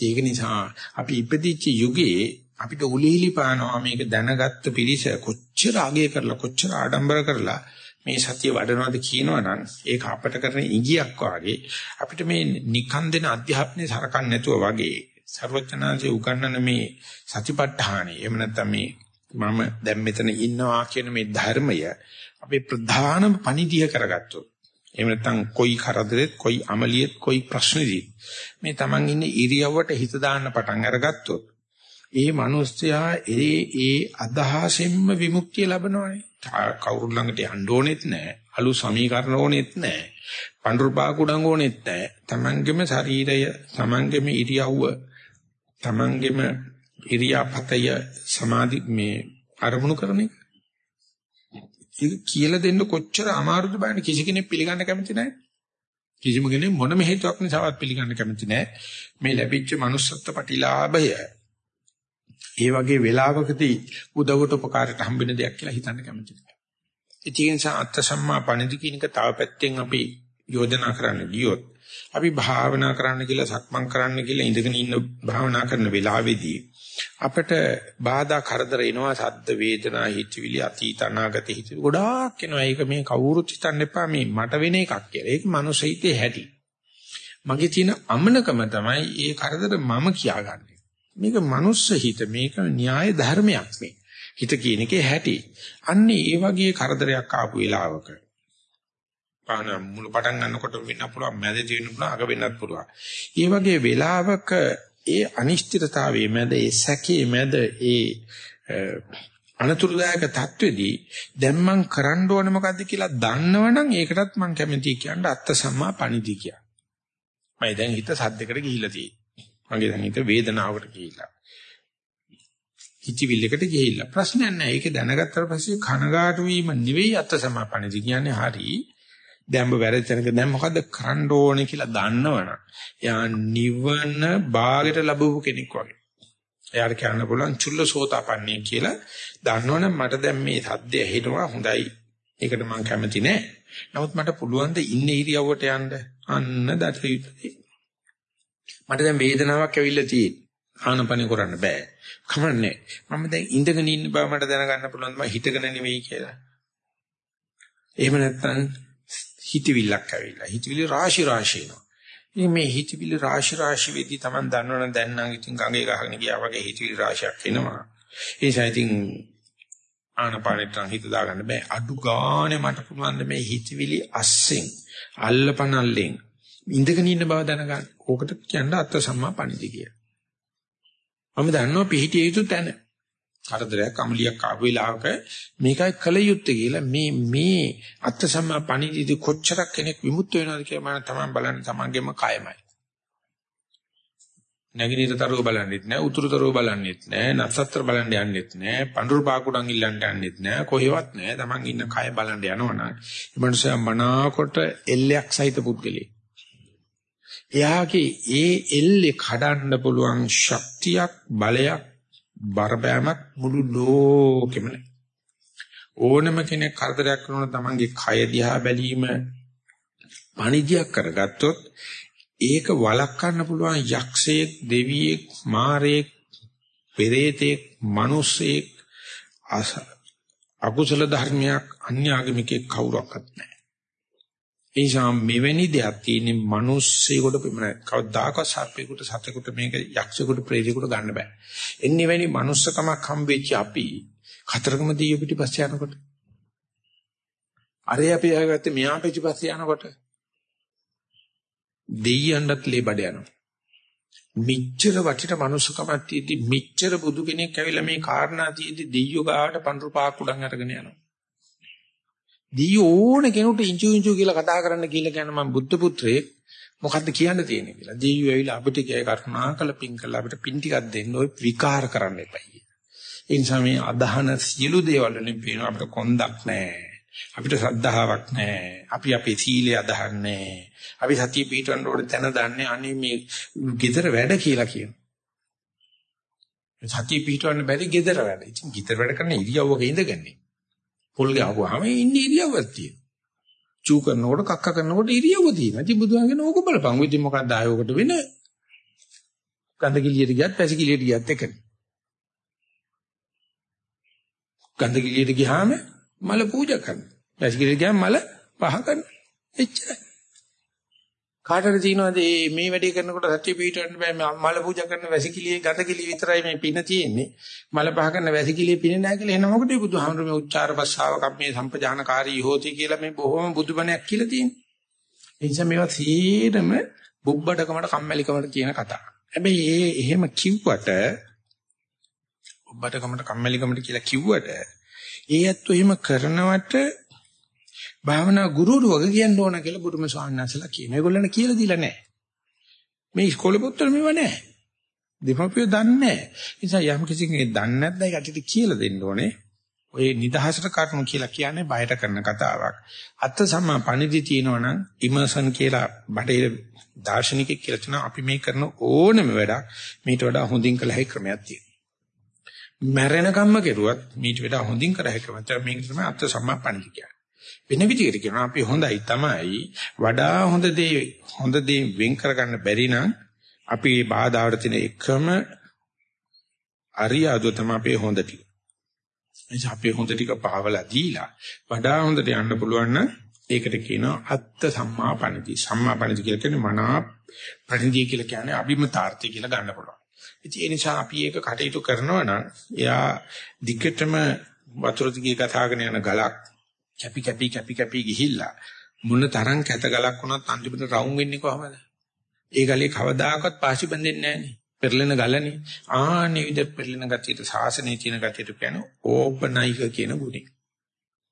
ඒක නිසා අපි ඉපදිච්ච යුගයේ අපිට උලිහිලි පානවා මේක දැනගත්ත පිරිස කොච්චර අගය කරලා කොච්චර ආඩම්බර කරලා මේ සතිය වඩනවාද කියනවනම් ඒක අපට කරන ඉඟියක් වාගේ අපිට මේ නිකන් දෙන අධ්‍යාපනයේ සරකන් නැතුව වගේ ਸਰවඥාන්සේ උගන්වන මේ සතිපට්ඨානෙ එහෙම නැත්නම් මේ මම දැන් මෙතන ඉන්නවා කියන මේ ධර්මය අපේ ප්‍රධානම පණිදිය කරගත්තොත් එහෙම නැත්නම් කොයි කරදරෙත් කොයි අමලියෙත් කොයි ප්‍රශ්නෙදිත් මේ Taman ඉන්න ඉරියව්වට හිත දාන්න පටන් අරගත්තොත් ඒ මිනිස්සයා ඒ ඒ අදහසෙන්ම විමුක්තිය ලබනවානේ. කවුරු ළඟට යන්න ඕනෙත් නැහැ. අලු සමීකරණ ඕනෙත් නැහැ. පඳුරු පාකුඩම් ඕනෙත් නැහැ. තමන්ගේම ශරීරය, තමන්ගේම ඉරියව්ව, තමන්ගේම ඉරියාපතය සමාධි මේ අරමුණු කරන එක. ඒක කියලා දෙන්න කොච්චර අමාරුද බලන්න කිසි කෙනෙක් පිළිගන්න කැමති නැහැ. කිසිම කෙනෙක් මොනම හේතුවක් නිසාවත් පිළිගන්න කැමති නැහැ. මේ ලැබිච්ච manussත්ත්ව ප්‍රතිලාභය ඒ වගේ වෙලාවකදී උදවට උපකාරයට හම්බෙන දෙයක් කියලා හිතන්න කැමතියි. ඒ නිසා අත්ත සම්මා පණිදි කිනක තව පැත්තෙන් අපි යෝජනා කරන්න ගියොත් අපි භාවනා කරන්න කියලා සක්මන් කරන්න කියලා ඉඳගෙන ඉන්න භාවනා කරන වෙලාවේදී අපිට බාධා කරදර එනවා සද්ද වේදනා හිතවිලි අතීත අනාගත හිතවිලි ගොඩාක් එනවා ඒක මේ කවුරුත් හිතන්න එපා මේ මට වෙන එකක් කියලා. ඒක මනුස්ස හිතේ හැටි. මගේ තියෙන අමනකම තමයි ඒ කරදර මම කියාගන්නේ. මේක මනුස්ස හිත මේක න්‍යාය ධර්මයක් මේ. හිත කියන එකේ හැටි. අන්නේ ඒ වගේ කරදරයක් ආපු වෙලාවක පාන මුල පටන් ගන්නකොට වෙන්න පුළුවන් මැදදී වෙන්න පුළුවන් අග වෙන්නත් පුළුවන්. ඒ වගේ වෙලාවක ඒ අනිශ්චිතතාවයේ මැද ඒ සැකයේ මැද ඒ අනතුරුදායක தത്വෙදී දැන් මං කරන්න ඕනේ මොකද්ද කියලා දන්නවනම් ඒකටත් මං කැමතියි කියන්න අත්ත සම්මා පණිදි කිය. මම දැන් හිත සද්දකට ගිහිල්ලා තියෙනවා. මගේ දැන් හිත වේදනාවකට ගිහිල්ලා. හිතවිල්ලකට ගිහිල්ලා ප්‍රශ්නයක් නැහැ. ඒක දැනගත්තට පස්සේ කනගාටු වීම නෙවෙයි අත්ත සම්මා පණිදි කියන්නේ හරියි. දැන් ඔබ වැරදි තැනක දැන් මොකද්ද කරන්න ඕනේ කියලා දන්නවනම් එයා නිවන භාගයට ලැබුව කෙනෙක් වගේ. එයාට කියන්න පුළුවන් චුල්ලසෝතාපන්නී කියලා. දන්නවනම් මට දැන් මේ සද්දය හෙනවා හොඳයි. ඒකට මම කැමති නෑ. නමුත් මට පුළුවන් ද ඉන්නේ ඉරියව්වට යන්න. අන්න දත යුතුයි. මට දැන් වේදනාවක් ඇවිල්ලා තියෙන්නේ. ආනපන කරන්න බෑ. කමන්නේ. මම දැන් ඉඳගෙන ඉන්න බව මට දැනගන්න පුළුවන් මම හිතගෙන නෙවෙයි කියලා. එහෙම නැත්නම් හිතවිල්ලක් ඇවිල්ලා. හිතවිලි රාශි රාශි එනවා. ඉතින් මේ හිතවිලි රාශි රාශි වෙදී Taman දන්නවනම් දැන් නම් ඉතින් ගඟේ ගහගෙන ගියා වගේ හිතවිලි රාශියක් එනවා. ඒ නිසා ඉතින් ආනපානෙට හිත දාගන්න බෑ. අඩු ගානේ මට පුළුවන් මේ හිතවිලි අස්සෙන් අල්ලපනල්ලෙන් ඉඳගෙන ඉන්න බව දැනගන්න. ඕකට කියන්න අත්ත සම්මා පණිදි කියලා. මම දන්නවා පිහිටිය යුතු තැන. කරදරයක් අමලියක් ආපු වෙලාවක මේකයි කල යුත්තේ කියලා මේ මේ අත්ත සම්මා පණිවිඩ කොච්චරක් කෙනෙක් විමුක්ත වෙනවද කියලා මම තමයි බලන්නේ තමන්ගේම කයමයි. නැගිනිරතරව බලන්නෙත් නෑ උතුරුතරව බලන්නෙත් නෑ නසත්‍ර බලන්න යන්නෙත් නෑ පඳුරු පාකුඩන් ඉල්ලන්න යන්නෙත් නෑ කොහෙවත් නෑ තමන් ඉන්න කය බලන්න යනවනම් ඒ මනුස්සයා මනාකොට එල්ලයක් සහිත පුද්ගලෙක්. එයාගේ ඒ එල්ලේ කඩන්න පුළුවන් ශක්තියක් බලයක් බරපෑමක් මුළු ලෝකෙම නැහැ. ඕනම කෙනෙක් කරදරයක් කරනවා තමන්ගේ කය දිහා බැලීම පණිජයක් කරගත්තොත් ඒක වළක්වන්න පුළුවන් යක්ෂයෙක් දෙවියෙක් මාරයෙක් පෙරේතෙක් මිනිසෙක් අකුසල ධර්මයක් අන්‍යාගමිකෙක් කවුරක්වත් නැහැ. ඒ නිසා මෙවැනි දෙයක් තියෙන්නේ මිනිස්සෙකුට පමණයි. කවදාකවත් සර්පෙකුට සතෙකුට මේක යක්ෂයෙකුට ප්‍රේතයෙකුට ගන්න බෑ. එන්නේ වෙනි manussකමක් හම්බෙච්ච අපි කතරගම දීය පිටිපස්සේ යනකොට අරේ අපි ආගත්තේ මෙහා පිටිපස්සේ යනකොට දෙයියන්වත් ලේබඩ යනවා. මිච්ඡර වටිට manussකමක් තියෙද්දි මිච්ඡර බුදු කෙනෙක් ඇවිල්ලා මේ කාරණා තියෙද්දි දෙයියෝ ගාවට පඳුරු පාක් උඩන් අරගෙන යනවා. දී ඕන කෙනෙකුට ඉංචු ඉංචු කියලා කතා කරන්න කියලා කියන මම බුද්ධ පුත්‍රයෙක් මොකද්ද කියන්න තියෙන්නේ කියලා. දීයෝ ඇවිල්ලා අපිට කිය කරුණාකල පින් කළා අපිට පින් ටිකක් දෙන්න ඔය විකාර කරන්න එපයි. ඒ නිසා මේ අදහන සියලු දේවල් වලින් පේනවා අපිට කොන්දක් නැහැ. අපිට සද්ධාාවක් නැහැ. අපි අපේ සීලය අදහන්නේ අපි සතිය පිටවන්න ඕනේ තැන දන්නේ අනේ මේ gedara වැඩ කියලා කියනවා. සතිය පිටවන්න බැරි gedara වැඩ. ඉතින් gedara වැඩ කරන ඉරියව්වක ඉඳගන්නේ. පොල් ගහපුවාම ඉන්නේ ඉරියව්වක් තියෙනවා. චූ කරනකොට කක්ක කරනකොට ඉරියව්ව තියෙනවා. ඉතින් බුදුහාම කියන ඕක බලපන්. ඉතින් මොකක්ද ආයෝකට වෙන? ගන්ධ කිලියට ගියත් පැසි කිලියට ගියත් එකනේ. ගන්ධ කිලියට ගියාම මල පූජා කරනවා. පැසි කිලියට ගියාම මල පහ කරනවා. එච්චරයි. කාටද තියෙනවද? මේ මේ වැඩේ කරනකොට සත්‍ය පිටවන්න බෑ. මල පූජා කරන වැසිකිළියේ ගතකිළිය විතරයි මේ පින තියෙන්නේ. මල පහ කරන වැසිකිළියේ පින නැහැ කියලා එන මොකටද බුදුහාමුදුරු මේ උච්චාර භස්සාව කම්මේ සම්පජානකාරී හෝති කියලා මේ බොහොම බුදුබණයක් කියලා තියෙන්නේ. ඒ නිසා මේවා සීරම බුබ්බඩකමට කම්මැලිකමට කියන කතා. හැබැයි ඒ එහෙම කිව්වට බුබ්බඩකමට කම්මැලිකමට කියලා කිව්වට ඒ ඇත්තෝ එහෙම කරනවට භාවනා ගුරුවරු වගේ කියන්න ඕන කියලා බුදුම ස්වාමීන් වහන්සේලා කියන. ඒගොල්ලන් කියලා දීලා නැහැ. මේ ඉස්කෝලේ පොත්වල මේව නැහැ. දෙමාපියෝ දන්නේ නැහැ. ඒ නිසා යම් කිසි කෙනෙක් දන්නේ නැත්නම් ඒකට කියලා දෙන්න ඕනේ. ඔය නිදහසට කරුණු කියලා කියන්නේ බයට කරන කතාවක්. අත්ත සම්මා පණිදි තියෙනවනම් ඉමර්සන් කියලා බටේ දාර්ශනිකයෙක් කියලා තියෙනවා අපි මේ කරන ඕනම වැඩක් මීට වඩා හොඳින් කළ හැකි ක්‍රමයක් තියෙනවා. මැරෙන කම්ම කෙරුවත් මීට වඩා හොඳින් කර හැකි ක්‍රමයක්. මේක තමයි අත්ත සම්මා පණිදි කියන්නේ. වෙන විදිහකට කියනවා අපි හොඳයි තමයි වඩා හොඳ දේ හොඳ දේ වෙන් කරගන්න බැරි නම් අපි මේ බාධාවට තියෙන එකම අරියාදුව තමයි අපේ හොඳ ටික. එනිසා අපේ හොඳ ටික පාවලා දීලා වඩා හොඳට යන්න පුළුවන් නම් ඒකට කියනවා අත්ත සම්මාපණති. සම්මාපණති කියලා කියන්නේ මනා ප්‍රතිදී කියලා කියන්නේ අභිමතාර්ථය කියලා ගන්න පුළුවන්. ඉතින් ඒ නිසා අපි ඒක කටයුතු කරනවා නම් එයා දිගටම වතුර දිගේ කතාගෙන යන ගලක් කැපි කැපි කැපි කැපි ගිහිල්ලා මොන තරම් කැත ගලක් වුණත් අන්තිමට රවුම් වෙන්නේ කොහමද? ඒ ගලේ කවදාකවත් පාසි බඳින්නේ නැහනේ. පෙරලෙන ගලනේ. ආන්නේ විදිහ පෙරලෙන ගතියට සාසනයේ තියෙන ගතියට කියන ඕපනයික කියන ගුණේ.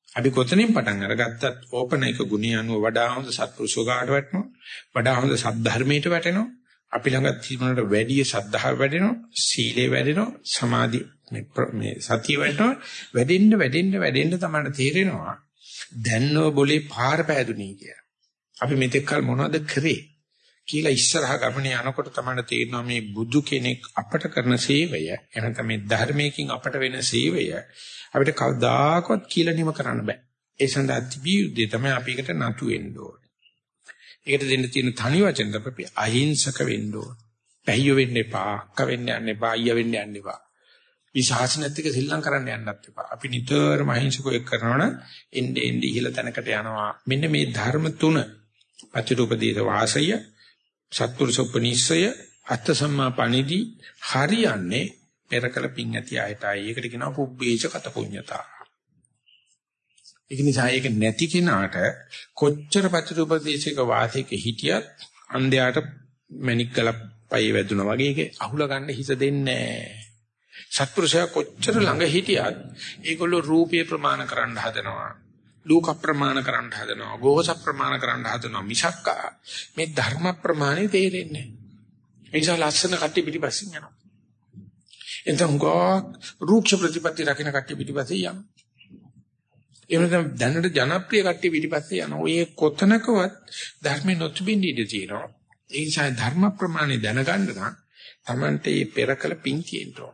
අපි කොතනින් පටන් අරගත්තත් ඕපනයික ගුණය අනුව වඩා හොඳ සත්පුරුෂෝගාට වැටෙනවා. වඩා හොඳ සද්ධර්මයට වැටෙනවා. අපි ළඟ තිබුණට වැඩි ශ්‍රද්ධාව වැඩෙනවා. සීලය වැඩෙනවා. සමාධි මේ සතිය වැඩෙනවා. වැඩෙන්න වැඩෙන්න වැඩෙන්න තමයි තේරෙනවා. දැන්නෝ બોලේ පාර පෑදුනේ කිය. අපි මෙතෙක් කල මොනවද කරේ? කියලා ඉස්සරහ ගමනේ යනකොට තමයි තේරෙනවා මේ බුදු කෙනෙක් අපට කරන සේවය එහෙනම් තමයි ධර්මයෙන් අපට වෙන සේවය අපිට කවදාකවත් කියලා නිම කරන්න බෑ. ඒ සඳහා තිබිය යුත්තේ තමයි අපි එකට නතු වෙන්න ඕනේ. ඒකට දෙන්න තියෙන තනි වචන තමයි අහිංසක වෙන්න ඕනේ. පැහිය වෙන්න එපා, අක්ක වෙන්න යන්න එපා, අයියා වෙන්න යන්න එපා. විශාසනත් එක්ක සිල්ලම් කරන්න යන්නත් එපා. අපි නිතරම අහිංසකව එක් කරනවනම් එන්නේ එන්නේ ඉහළ තැනකට යනවා. මෙන්න මේ ධර්ම තුන පතිරූපදීත වාසය සත්පුරුෂෝපනිස්සය අත්ත සම්මා පණිදි හරියන්නේ පෙරකල පිං ඇති අයටයි. ඒකට කියනවා පුබ්බේච කත පුඤ්ඤතා. ඒක නිසා ඒක නැති කෙනාට කොච්චර පතිරූපදේශයක වාසයක හිටියත් අන්ධයාට මණික් ගල පයි වැදුනා වගේ ඒක අහුල ගන්න හිත දෙන්නේ නැහැ. සත්පුරුෂයා කොච්චර ළඟ හිටියත් ඒගොල්ලෝ රූපේ ප්‍රමාණ කරන්න හදනවා. ලෝක ප්‍රමාණ කරන්න හදනවා. ගෝස ප්‍රමාණ කරන්න හදනවා. මිසක් මේ ධර්ම ප්‍රමාණය තේරෙන්නේ නැහැ. ඒ නිසා ලස්සන කට්ටිය පිටිපස්සෙන් යනවා. එතන ගෝ රූක්ෂ ප්‍රතිපත්ති රකින්න කට්ටිය පිටිපස්සේ යනවා. එහෙම නැත්නම් දැනට ජනප්‍රිය කට්ටිය පිටිපස්සේ යනවා. ඔය කොතනකවත් ධර්මෙ නොතිබින්න ඉඩ තියෙනවා. ඒ නිසා ධර්ම ප්‍රමාණය දැනගන්න නම් Tamante මේ පෙරකල පිං තියෙනවා.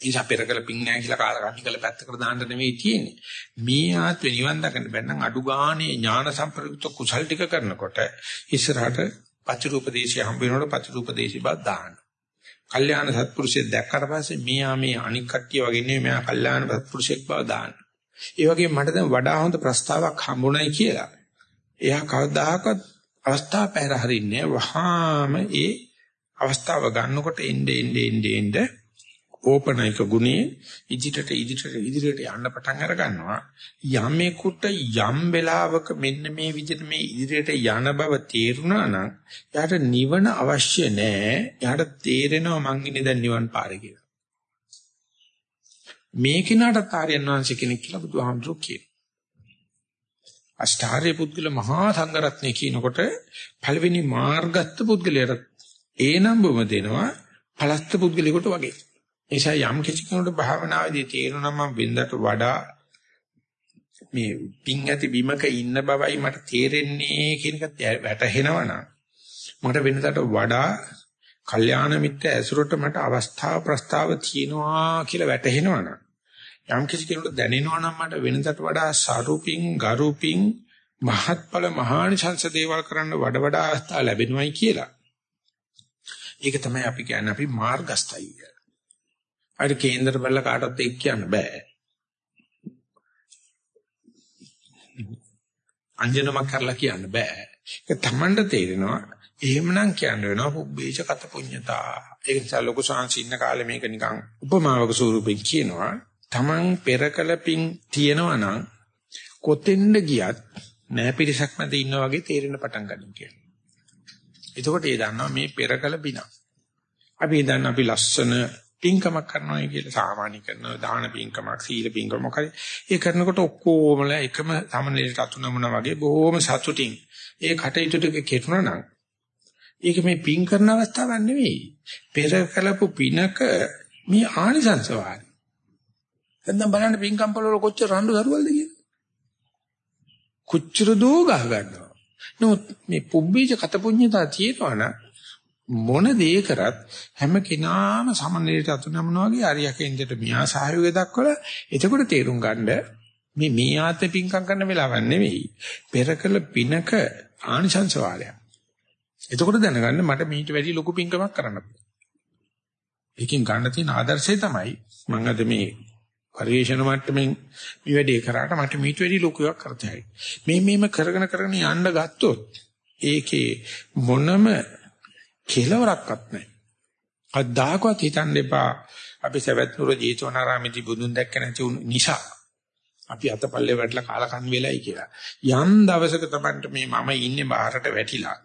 නිසා පෙරකල පිං නැහැ කියලා කාලකන්ණි කළ පැත්තකට දාන්න නෙමෙයි තියෙන්නේ. මේ ආත්මේ නිවන් දකින්න බැන්නම් අඩු ගානේ ඥාන සම්ප්‍රයුක්ත කුසල් ටික කරනකොට ඉස්සරහට පචරූපදේශය හම්බ වෙනකොට පචරූපදේශي බව දාන්න. කල්යාණ සත්පුරුෂයෙක් දැක්කට පස්සේ මෙයා මේ අනික් කට්ටිය වගේ නෙමෙයි මෙයා කල්යාණ සත්පුරුෂයෙක් බව දාන්න. ඒ වගේම මට දැන් වඩා හොඳ ප්‍රස්තාවක් හම්බුණයි කියලා. එයා කවදාකවත් අවස්ථාව පැහැර හරින්නේ වහාම ඒ අවස්ථාව ගන්නකොට එnde ende ende ende ඕපනයික ගුණේ ඉදිරියට ඉදිරියට ඉදිරියට යන්න පටන් අර ගන්නවා යමෙකුට යම් වෙලාවක මෙන්න මේ විදිහට මේ ඉදිරියට යන බව තේරුණා නම් එයාට නිවන අවශ්‍ය නැහැ එයාට තේරෙනවා මං ඉන්නේ දැන් නිවන් පාරේ කියලා. මේ කිනාට ආර්යයන් වහන්සේ කෙනෙක් කියලා බුදුහාමුදුරුවෝ කියනවා. අෂ්ටාර්ය පුද්ගල මහා සංඝරත්නය කියනකොට පළවෙනි මාර්ගස්ත පුද්ගලයාට ඒ නම්බුම දෙනවා පලස්ත පුද්ගලයෙකුට වගේ. නිසා යම් කිසි කෙනෙකුට භාවනාවේදී තේරුණා මම වෙනදට වඩා මේ පිං ඇති බිමක ඉන්න බවයි මට තේරෙන්නේ කියන එක වැටහෙනවනම් මට වෙනදට වඩා කල්යාණ මිත්‍ය ඇසුරට මට අවස්ථාව ප්‍රස්තාව තියෙනවා කියලා වැටහෙනවනම් යම් කිසි කෙනෙකුට දැනෙනවා නම් මට වෙනදට වඩා සරුපින් ගරුපින් මහත්ඵල මහානිසංස දේවල් කරන්න වඩ වඩා අවස්ථා ලැබෙනවයි කියලා. ඒක තමයි අපි කියන්නේ අපි මාර්ගස්ථයි කියලා. අර කේන්දර බල්ල කාටවත් ඒක කියන්න බෑ. අංජනමක් කරලා කියන්න බෑ. ඒක Tamanට තේරෙනවා. එහෙමනම් කියන්න වෙනවා පුබ්බේච කත පුඤ්ඤතා. ඒ නිසා ලොකු සංසින්න කාලේ මේක නිකන් උපමාවක ස්වරූපෙන් කියනවා. Taman පෙරකල පිං තියෙනවා නම් කොතෙන්ද ගියත් නෑ පිරිසක් මැද ඉන්නා වගේ තේරෙන පටන් ගන්න කියලා. එතකොට ඒ දන්නවා මේ පෙරකල පින. අපි දන්නා අපි ලස්සන පින්කමක් කරනවා කියලා සාමාන්‍ය කරනවා. දාන පින්කමක් සීල පින්කම මොකද ඒ කරනකොට ඔක්කොමලා එකම සමනලයට අතු නමුනා වගේ බොහොම සතුටින්. ඒ කටයුතු ටික කෙරුණා නම් ඒක මේ පින් කරන අවස්ථාවක් නෙවෙයි. පෙර කලපු පිනක මේ ආනිසංස වාරි. දැන් බලන්න පින්කම් වල කොච්චර රණ්ඩු දරුවල්ද කියලා. කොච්චර දෝ ගහ ගන්නවා. නමුත් මේ පුබ්බීජ කත පුඤ්ඤතා තියෙනවා නම් මොන දේ කරත් හැම කෙනාම සමනලයට අතුනමන වගේ අරියකෙන්දට මියා සහයෝගය දක්වලා එතකොට තේරුම් ගන්න මේ මේ ආත්ම පිංකම් කරන වෙලාවක් නෙවෙයි පෙරකල පිනක ආනිසංස වාරයක්. එතකොට දැනගන්න මට මීට වැඩි ලොකු පිංකමක් කරන්න ඒකෙන් ගන්න තියෙන ආදර්ශය තමයි මම අද මේ පරිේශන මට්ටමින් මේ වැඩේ කරාට මට මීට වැඩි ලොකුවක් කරතයි. මේ මේම කරගෙන කරගෙන යන්න ගත්තොත් ඒකේ මොනම කෙලවරක්වත් නැහැ. අදාකවත් හිතන්න එපා අපි සවැත් නුර ජීතවනාරාමේදී බුදුන් දැක්ක නැති නිසා අපි අතපල්ලේ වැටලා කාලකන් වෙලයි කියලා. යම් දවසක තමයි මේ මම ඉන්නේ බාහිරට වැටිලා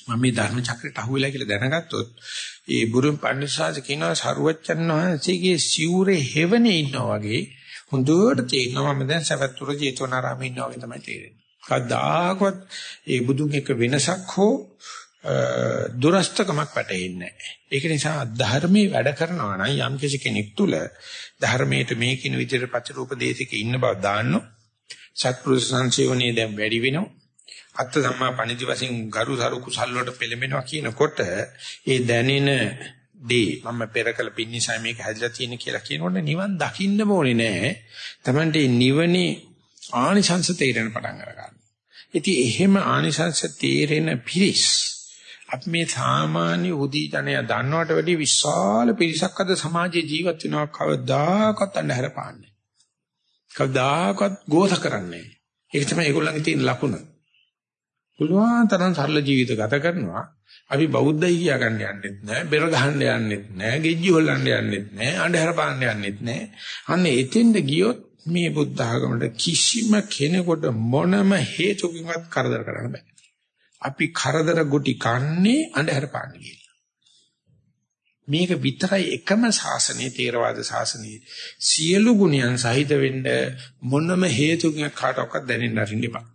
මම මේ ධර්ම චක්‍රයට අහුවෙලා කියලා දැනගත්තොත් ඒ බුරුම් පඬිස්සාස කියනවා සරුවච්චන් වහන්සේගේ සිවුරේ හැවනේ ඉන්නා වගේ හොඳට තේරෙනවා මම දැන් සවැත්තුර ජේතවනාරාමේ ඉන්නා වගේ තමයි තේරෙන්නේ. කවදාකවත් ඒ බුදුන් එක වෙනසක් හෝ දුරස්තකමක් වැටෙන්නේ නැහැ. ඒක නිසා ධර්මයේ වැඩ කරනවා නම් යම් කෙනෙක් තුල ධර්මයට මේ කින විදිහට ප්‍රතිරූපදේශික ඉන්න බව දාන්න සත්පුරුෂ සංසේවනයේ දැන් වැඩි වෙනවා. අත්ත සම්මා පණිදි වශයෙන් ගරු සරු කුසල් වලට පෙළඹෙනවා කියනකොට ඒ දැනෙන දේ මම පෙර කළ පින්නිසයි මේක හැදලා තියෙන කියලා කියනකොට නිවන් දකින්න ඕනේ නෑ. Tamante නිවනේ ආනිසංස තේරෙන පටන් අරගන්නවා. ඉතින් එහෙම ආනිසංස තේරෙන පිරිස් අපි මේ සාමාන්‍ය උදී ජනය දන්නවට වැඩිය විශාල පිරිසක් අද සමාජයේ ජීවත් වෙනවා කවදාකවත් අnder පාන්නේ. කවදාකවත් ගෝස කරන්නේ. ඒක තමයි ඒගොල්ලන්ගේ තියෙන ලකුණ. පුළුවන් තරම් සරල ජීවිත ගත කරනවා. අපි බෞද්ධයි කියා ගන්න යන්නෙත් නෑ, බෙර ගහන්න යන්නෙත් නෑ, ගෙජ්ජි හොල්ලන්න යන්නෙත් නෑ, අnder පාන්න යන්නෙත් නෑ. අන්න එතෙන්ද ගියොත් මේ බුද්ධ ආගමට කිසිම කෙනෙකුට මොනම හේතුකින්වත් කරදර කරන්න බෑ. අපි කරදර ගොටි කන්නේ අnder පාන්න කියලා. මේක විතරයි එකම ශාසනයේ තේරවාද ශාසනයේ සියලු ගුණයන් සහිත වෙන්න මොනම හේතුකින් කාටවත් දැනෙන්න අරින්න එපා.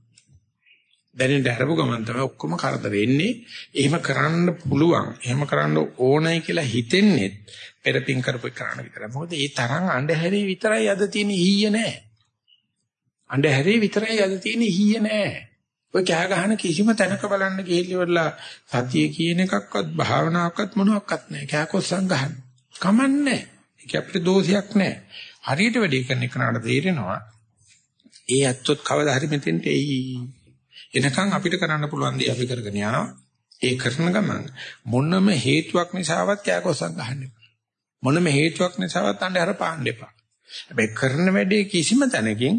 දැනෙන්න හරපු ගමන් තමයි ඔක්කොම කරදර එන්නේ. එහෙම කරන්න පුළුවන්. එහෙම කරන්න ඕනයි කියලා හිතෙන්නේ පෙරපින් කරපු කරණ විතරයි. මොකද ඒ තරම් අඳුරේ විතරයි අද තියෙන ඊය නෑ. අඳුරේ විතරයි අද තියෙන ඊය නෑ. ඔය කෑ ගහන කිසිම තැනක බලන්න ගිහිල්ලා සතිය කියන එකක්වත් භාවනාවක්වත් මොනවත් නැහැ. කෑකොස්සන් ගහන්න. කමන්නේ. ඒක අපිට දෝෂයක් නැහැ. හරියට වැඩි කරන එකනට තේරෙනවා. ඒ ඇත්තොත් කවදා හරි මෙතෙන්ට එයි. එනකන් අපිට කරන්න පුළුවන් දේ අපි කරගෙන යනවා. ඒ කරන ගමන් මොනම හේතුවක් නිසාවත් කෑකොස්සන් ගහන්න එපා. මොනම හේතුවක් නිසාවත් අnder අර පාන්න එපා. හැබැයි කරන වැඩේ කිසිම තැනකින්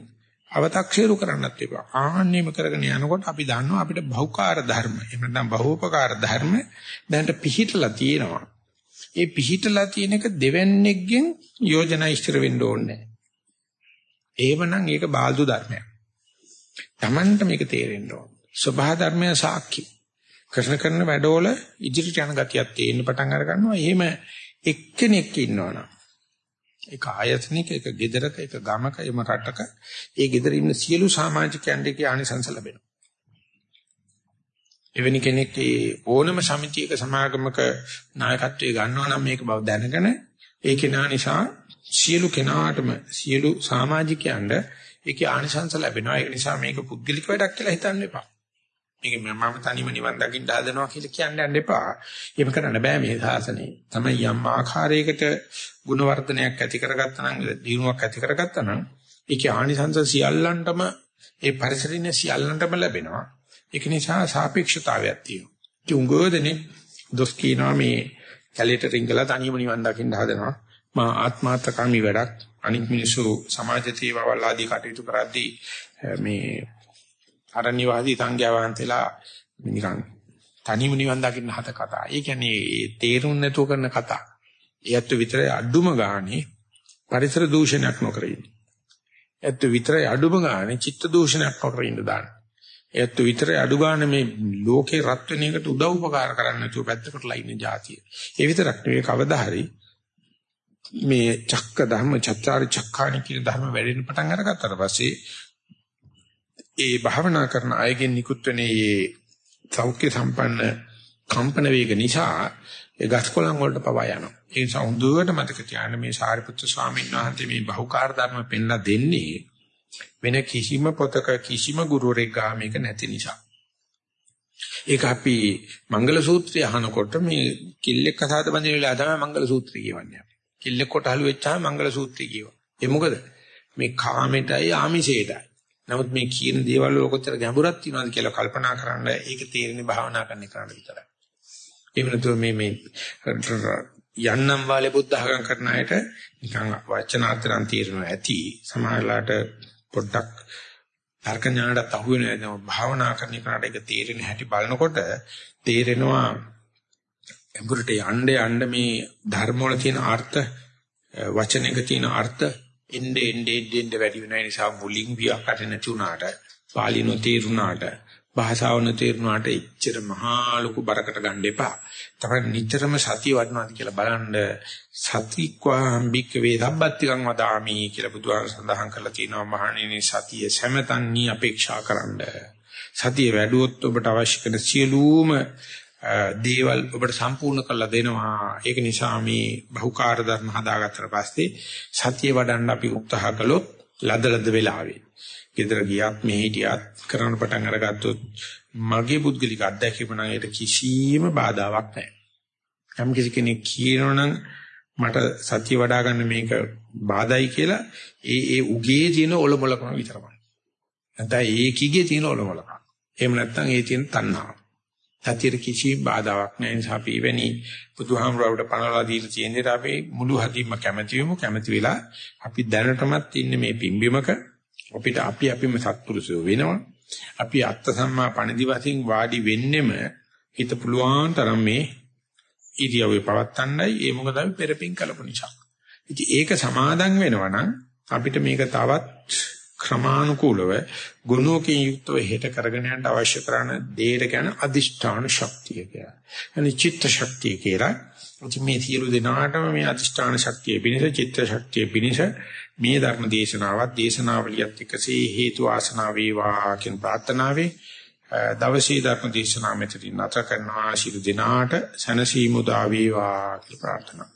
අව탁සීරු කරන්නත් එපා. ආන්නේම කරගෙන යනකොට අපි දන්නවා අපිට බහුකාර ධර්ම. එහෙම නැත්නම් බහූපකාර ධර්ම දැනට පිහිටලා තියෙනවා. ඒ පිහිටලා තියෙන එක දෙවන්නේක්ගෙන් යෝජනා ඉස්තර වෙන්න ඕනේ. එහෙමනම් ඒක බාල්දු ධර්මයක්. Tamanට මේක තේරෙන්න ඕන. සබහා ධර්මය සාක්ෂි. කරන කරන වැඩවල ඉදිරියට යන ගතියක් තේින්න පටන් අර ගන්නවා. එහෙම එක්කෙනෙක් ඉන්නවනම් ඒක ආයතනික ඒක gedaraක ඒක ගමක එම රටක ඒ gedara ඉන්න සියලු සමාජිකයන්ගේ ආනිසංස ලැබෙනවා. එවැනි කෙනෙක් ඒ ඕනම සමිතියක සමාගමක නායකත්වයේ ගන්නවා නම් මේක බව දැනගෙන ඒ කෙනා නිසා සියලු කෙනාටම සියලු සමාජිකයන්ට ඒකේ ආනිසංස ලැබෙනවා. ඒක නිසා මේක පුද්ගලික වැඩක් කියලා හිතන්න එපා. මේක මම තනියම නිවන් දකින්න හදනවා කියලා කියන්න යන්න එපා. එහෙම කරන්න බෑ මේ සාසනේ. තමයි යම් ආකාරයකට ගුණ වර්ධනයක් ඇති කරගත්තා නම් දිනුවක් ඇති කරගත්තා නම් ඒකේ ආනිසංස සියල්ලන්ටම ඒ පරිසරින සියල්ලන්ටම ලැබෙනවා. ඒක නිසා සාපේක්ෂතාවයක් තියෙනවා. චුංගෝදනේ දොස් කියනවා මේ කැලේට රිංගලා තනියම නිවන් දකින්න හදනවා. මා ආත්මාර්ථකාමී වැඩක් අනික් මිනිස්සු සමාජ තේවාවල් ආදී කටයුතු කරද්දී මේ අරණ්‍ය වාදී සංඝයා වහන්සේලා නිකන් තනියම නිවන් දකින්න හත කතා. ඒ කියන්නේ තේරුම් නැතුව කරන කතා. ඒත් විතරයි අඩුම ගානේ පරිසර දූෂණයක් නොකර ඉන්නේ. ඒත් විතරයි අඩුම ගානේ චිත්ත දූෂණයක් නොකර ඉන්න දාන්න. ඒත් විතරයි අඩු ගානේ මේ ලෝකේ රත් වෙන එකට උදව් උපකාර කරන්න නැතුව පැත්තකටලා ඉන්න જાතිය. ඒ විතරක් නෙවෙයි කවදා හරි මේ චක්ක ධර්ම චත්තාරි චක්ඛානි කියන ධර්ම වැඩෙන්න පටන් අරගත්තාට පස්සේ ඒ භාවනා කරන අයගෙන් නිකුත් වෙන මේ සෞඛ්‍ය සම්පන්න කම්පන වේග නිසා ඒ ගස්කොලන් වලට පවා යනවා. ඒ නිසා හොඳට මතක තියාගන්න මේ සාරිපුත්‍ර ස්වාමීන් වහන්සේ මේ බහුකාර්ය ධර්ම පෙන්ලා දෙන්නේ වෙන කිසිම පොතක කිසිම ගුරුවරයෙක් ගා මේක නැති නිසා. ඒක අපි මංගල සූත්‍රය අහනකොට මේ කිල්ලෙක් කසාද බඳින වෙලාව තමයි මංගල සූත්‍රය කියවන්නේ. කිල්ලෙක් කොට හලු වෙච්චාම මංගල සූත්‍රය කියව. ඒ මොකද මේ කාමෙටයි ආමිෂයටයි නමුත් මේ කියන දේවල් වල කොච්චර ගැඹුරක් තියෙනවද කියලා කල්පනා කරන්න ඒක තේරෙන්නේ භාවනා කරන එකට විතරයි. එහෙම නැතුව මේ මේ යන්නම් වාලේ බුද්ධ ආගම් කරන අයට නිකන් වචනාතරම් තීරණා ඇති සමහරලාට පොඩ්ඩක් තර්ක ඥානට අහු වෙනවා භාවනා කරන එකට ඒක තේරෙන හැටි බලනකොට තේරෙනවා ගැඹුරට යන්න යන්න මේ ධර්ම වල තියෙන අර්ථ වචනයක තියෙන අර්ථ එnde ende ende වැඩි වෙන නිසා මුලින් ව්‍යාකරණ නැති උනාට පාලි නොතේරුණාට භාෂාව නොතේරුණාට එච්චර මහා ලොකු බරකට ගන්න එපා. තමයි නිතරම සතිය වඩනවාද කියලා බලන්න සතික්වාම්බික වේ සම්බත්තිකං වදාමි කියලා බුදුහාම සඳහන් කරලා තියෙනවා මහණෙනි සතිය සෑමතන්හි අපේක්ෂා කරන්න. සතිය වැඩුවොත් ඔබට අවශ්‍ය කරන සියලුම දේවල් ඔබට සම්පූර්ණ කරලා දෙනවා. ඒක නිසා මේ බහුකාර්ය ධර්ම හදාගත්තට පස්සේ සතිය වඩන්න අපි උත්සාහ කළොත් ලදලද වෙලාවේ. ගෙදර ගියත් මෙහි හිටියත් කරන්න පටන් අරගත්තොත් මගේ පුද්ගලික අත්දැකීම නම් ඒකට කිසිම බාධාවක් නැහැ. යම් කිසි කෙනෙක් කියනවනම් මට සතිය වඩා ගන්න මේක බාධායි කියලා ඒ ඒ උගේ තියෙන ඔලොමලකම විතරමයි. නැත්නම් ඒකීගේ තියෙන ඔලොමලකම. එහෙම නැත්නම් ඒ තියෙන තණ්හාව. සතියට කිසි බාධාවක් නැහැ. නිසා අපි වෙනි බුදුහාමුදුරුවෝට පනවලා දීලා තියෙන දේ අපි මුළු හදින්ම කැමැති වෙමු. කැමැති වෙලා අපි දැනටමත් ඉන්නේ මේ පිම්බිමක අපිට අපි අපිම සත්පුරුෂයෝ වෙනවා. අපි අත්ත සම්මා පණිදි වශයෙන් වාඩි වෙන්නෙම හිත පුළුවන් තරම් මේ ඉරියව්වේ පවත්තන්නයි ඒ මොකද අපි පෙරපින් කලපු නිසා. ඉතින් ඒක සමාදන් වෙනවා නම් අපිට මේක තවත් ක්‍රමානුකූලව ගුණෝකින් යුක්තව හෙට කරගෙන යන්න අවශ්‍ය කරන දේට කියන අදිෂ්ඨාන ශක්තිය කියලා. يعني චිත්ත ශක්තිය කියලා. ඉතින් මේ සියලු දෙනාටම මේ අදිෂ්ඨාන ශක්තිය පිණිස චිත්ත ශක්තිය පිණිස මේ ධර්ම දේශනාවත් දේශනාවලියත් එක්කසේ හේතු ආසනාව වේවා කියන ප්‍රාර්ථනාවේ දවසේ ධර්ම දේශනාව මෙතනින් නැත කරනවා ශිරු දිනාට සනසීමු දා වේවා කියලා ප්‍රාර්ථනා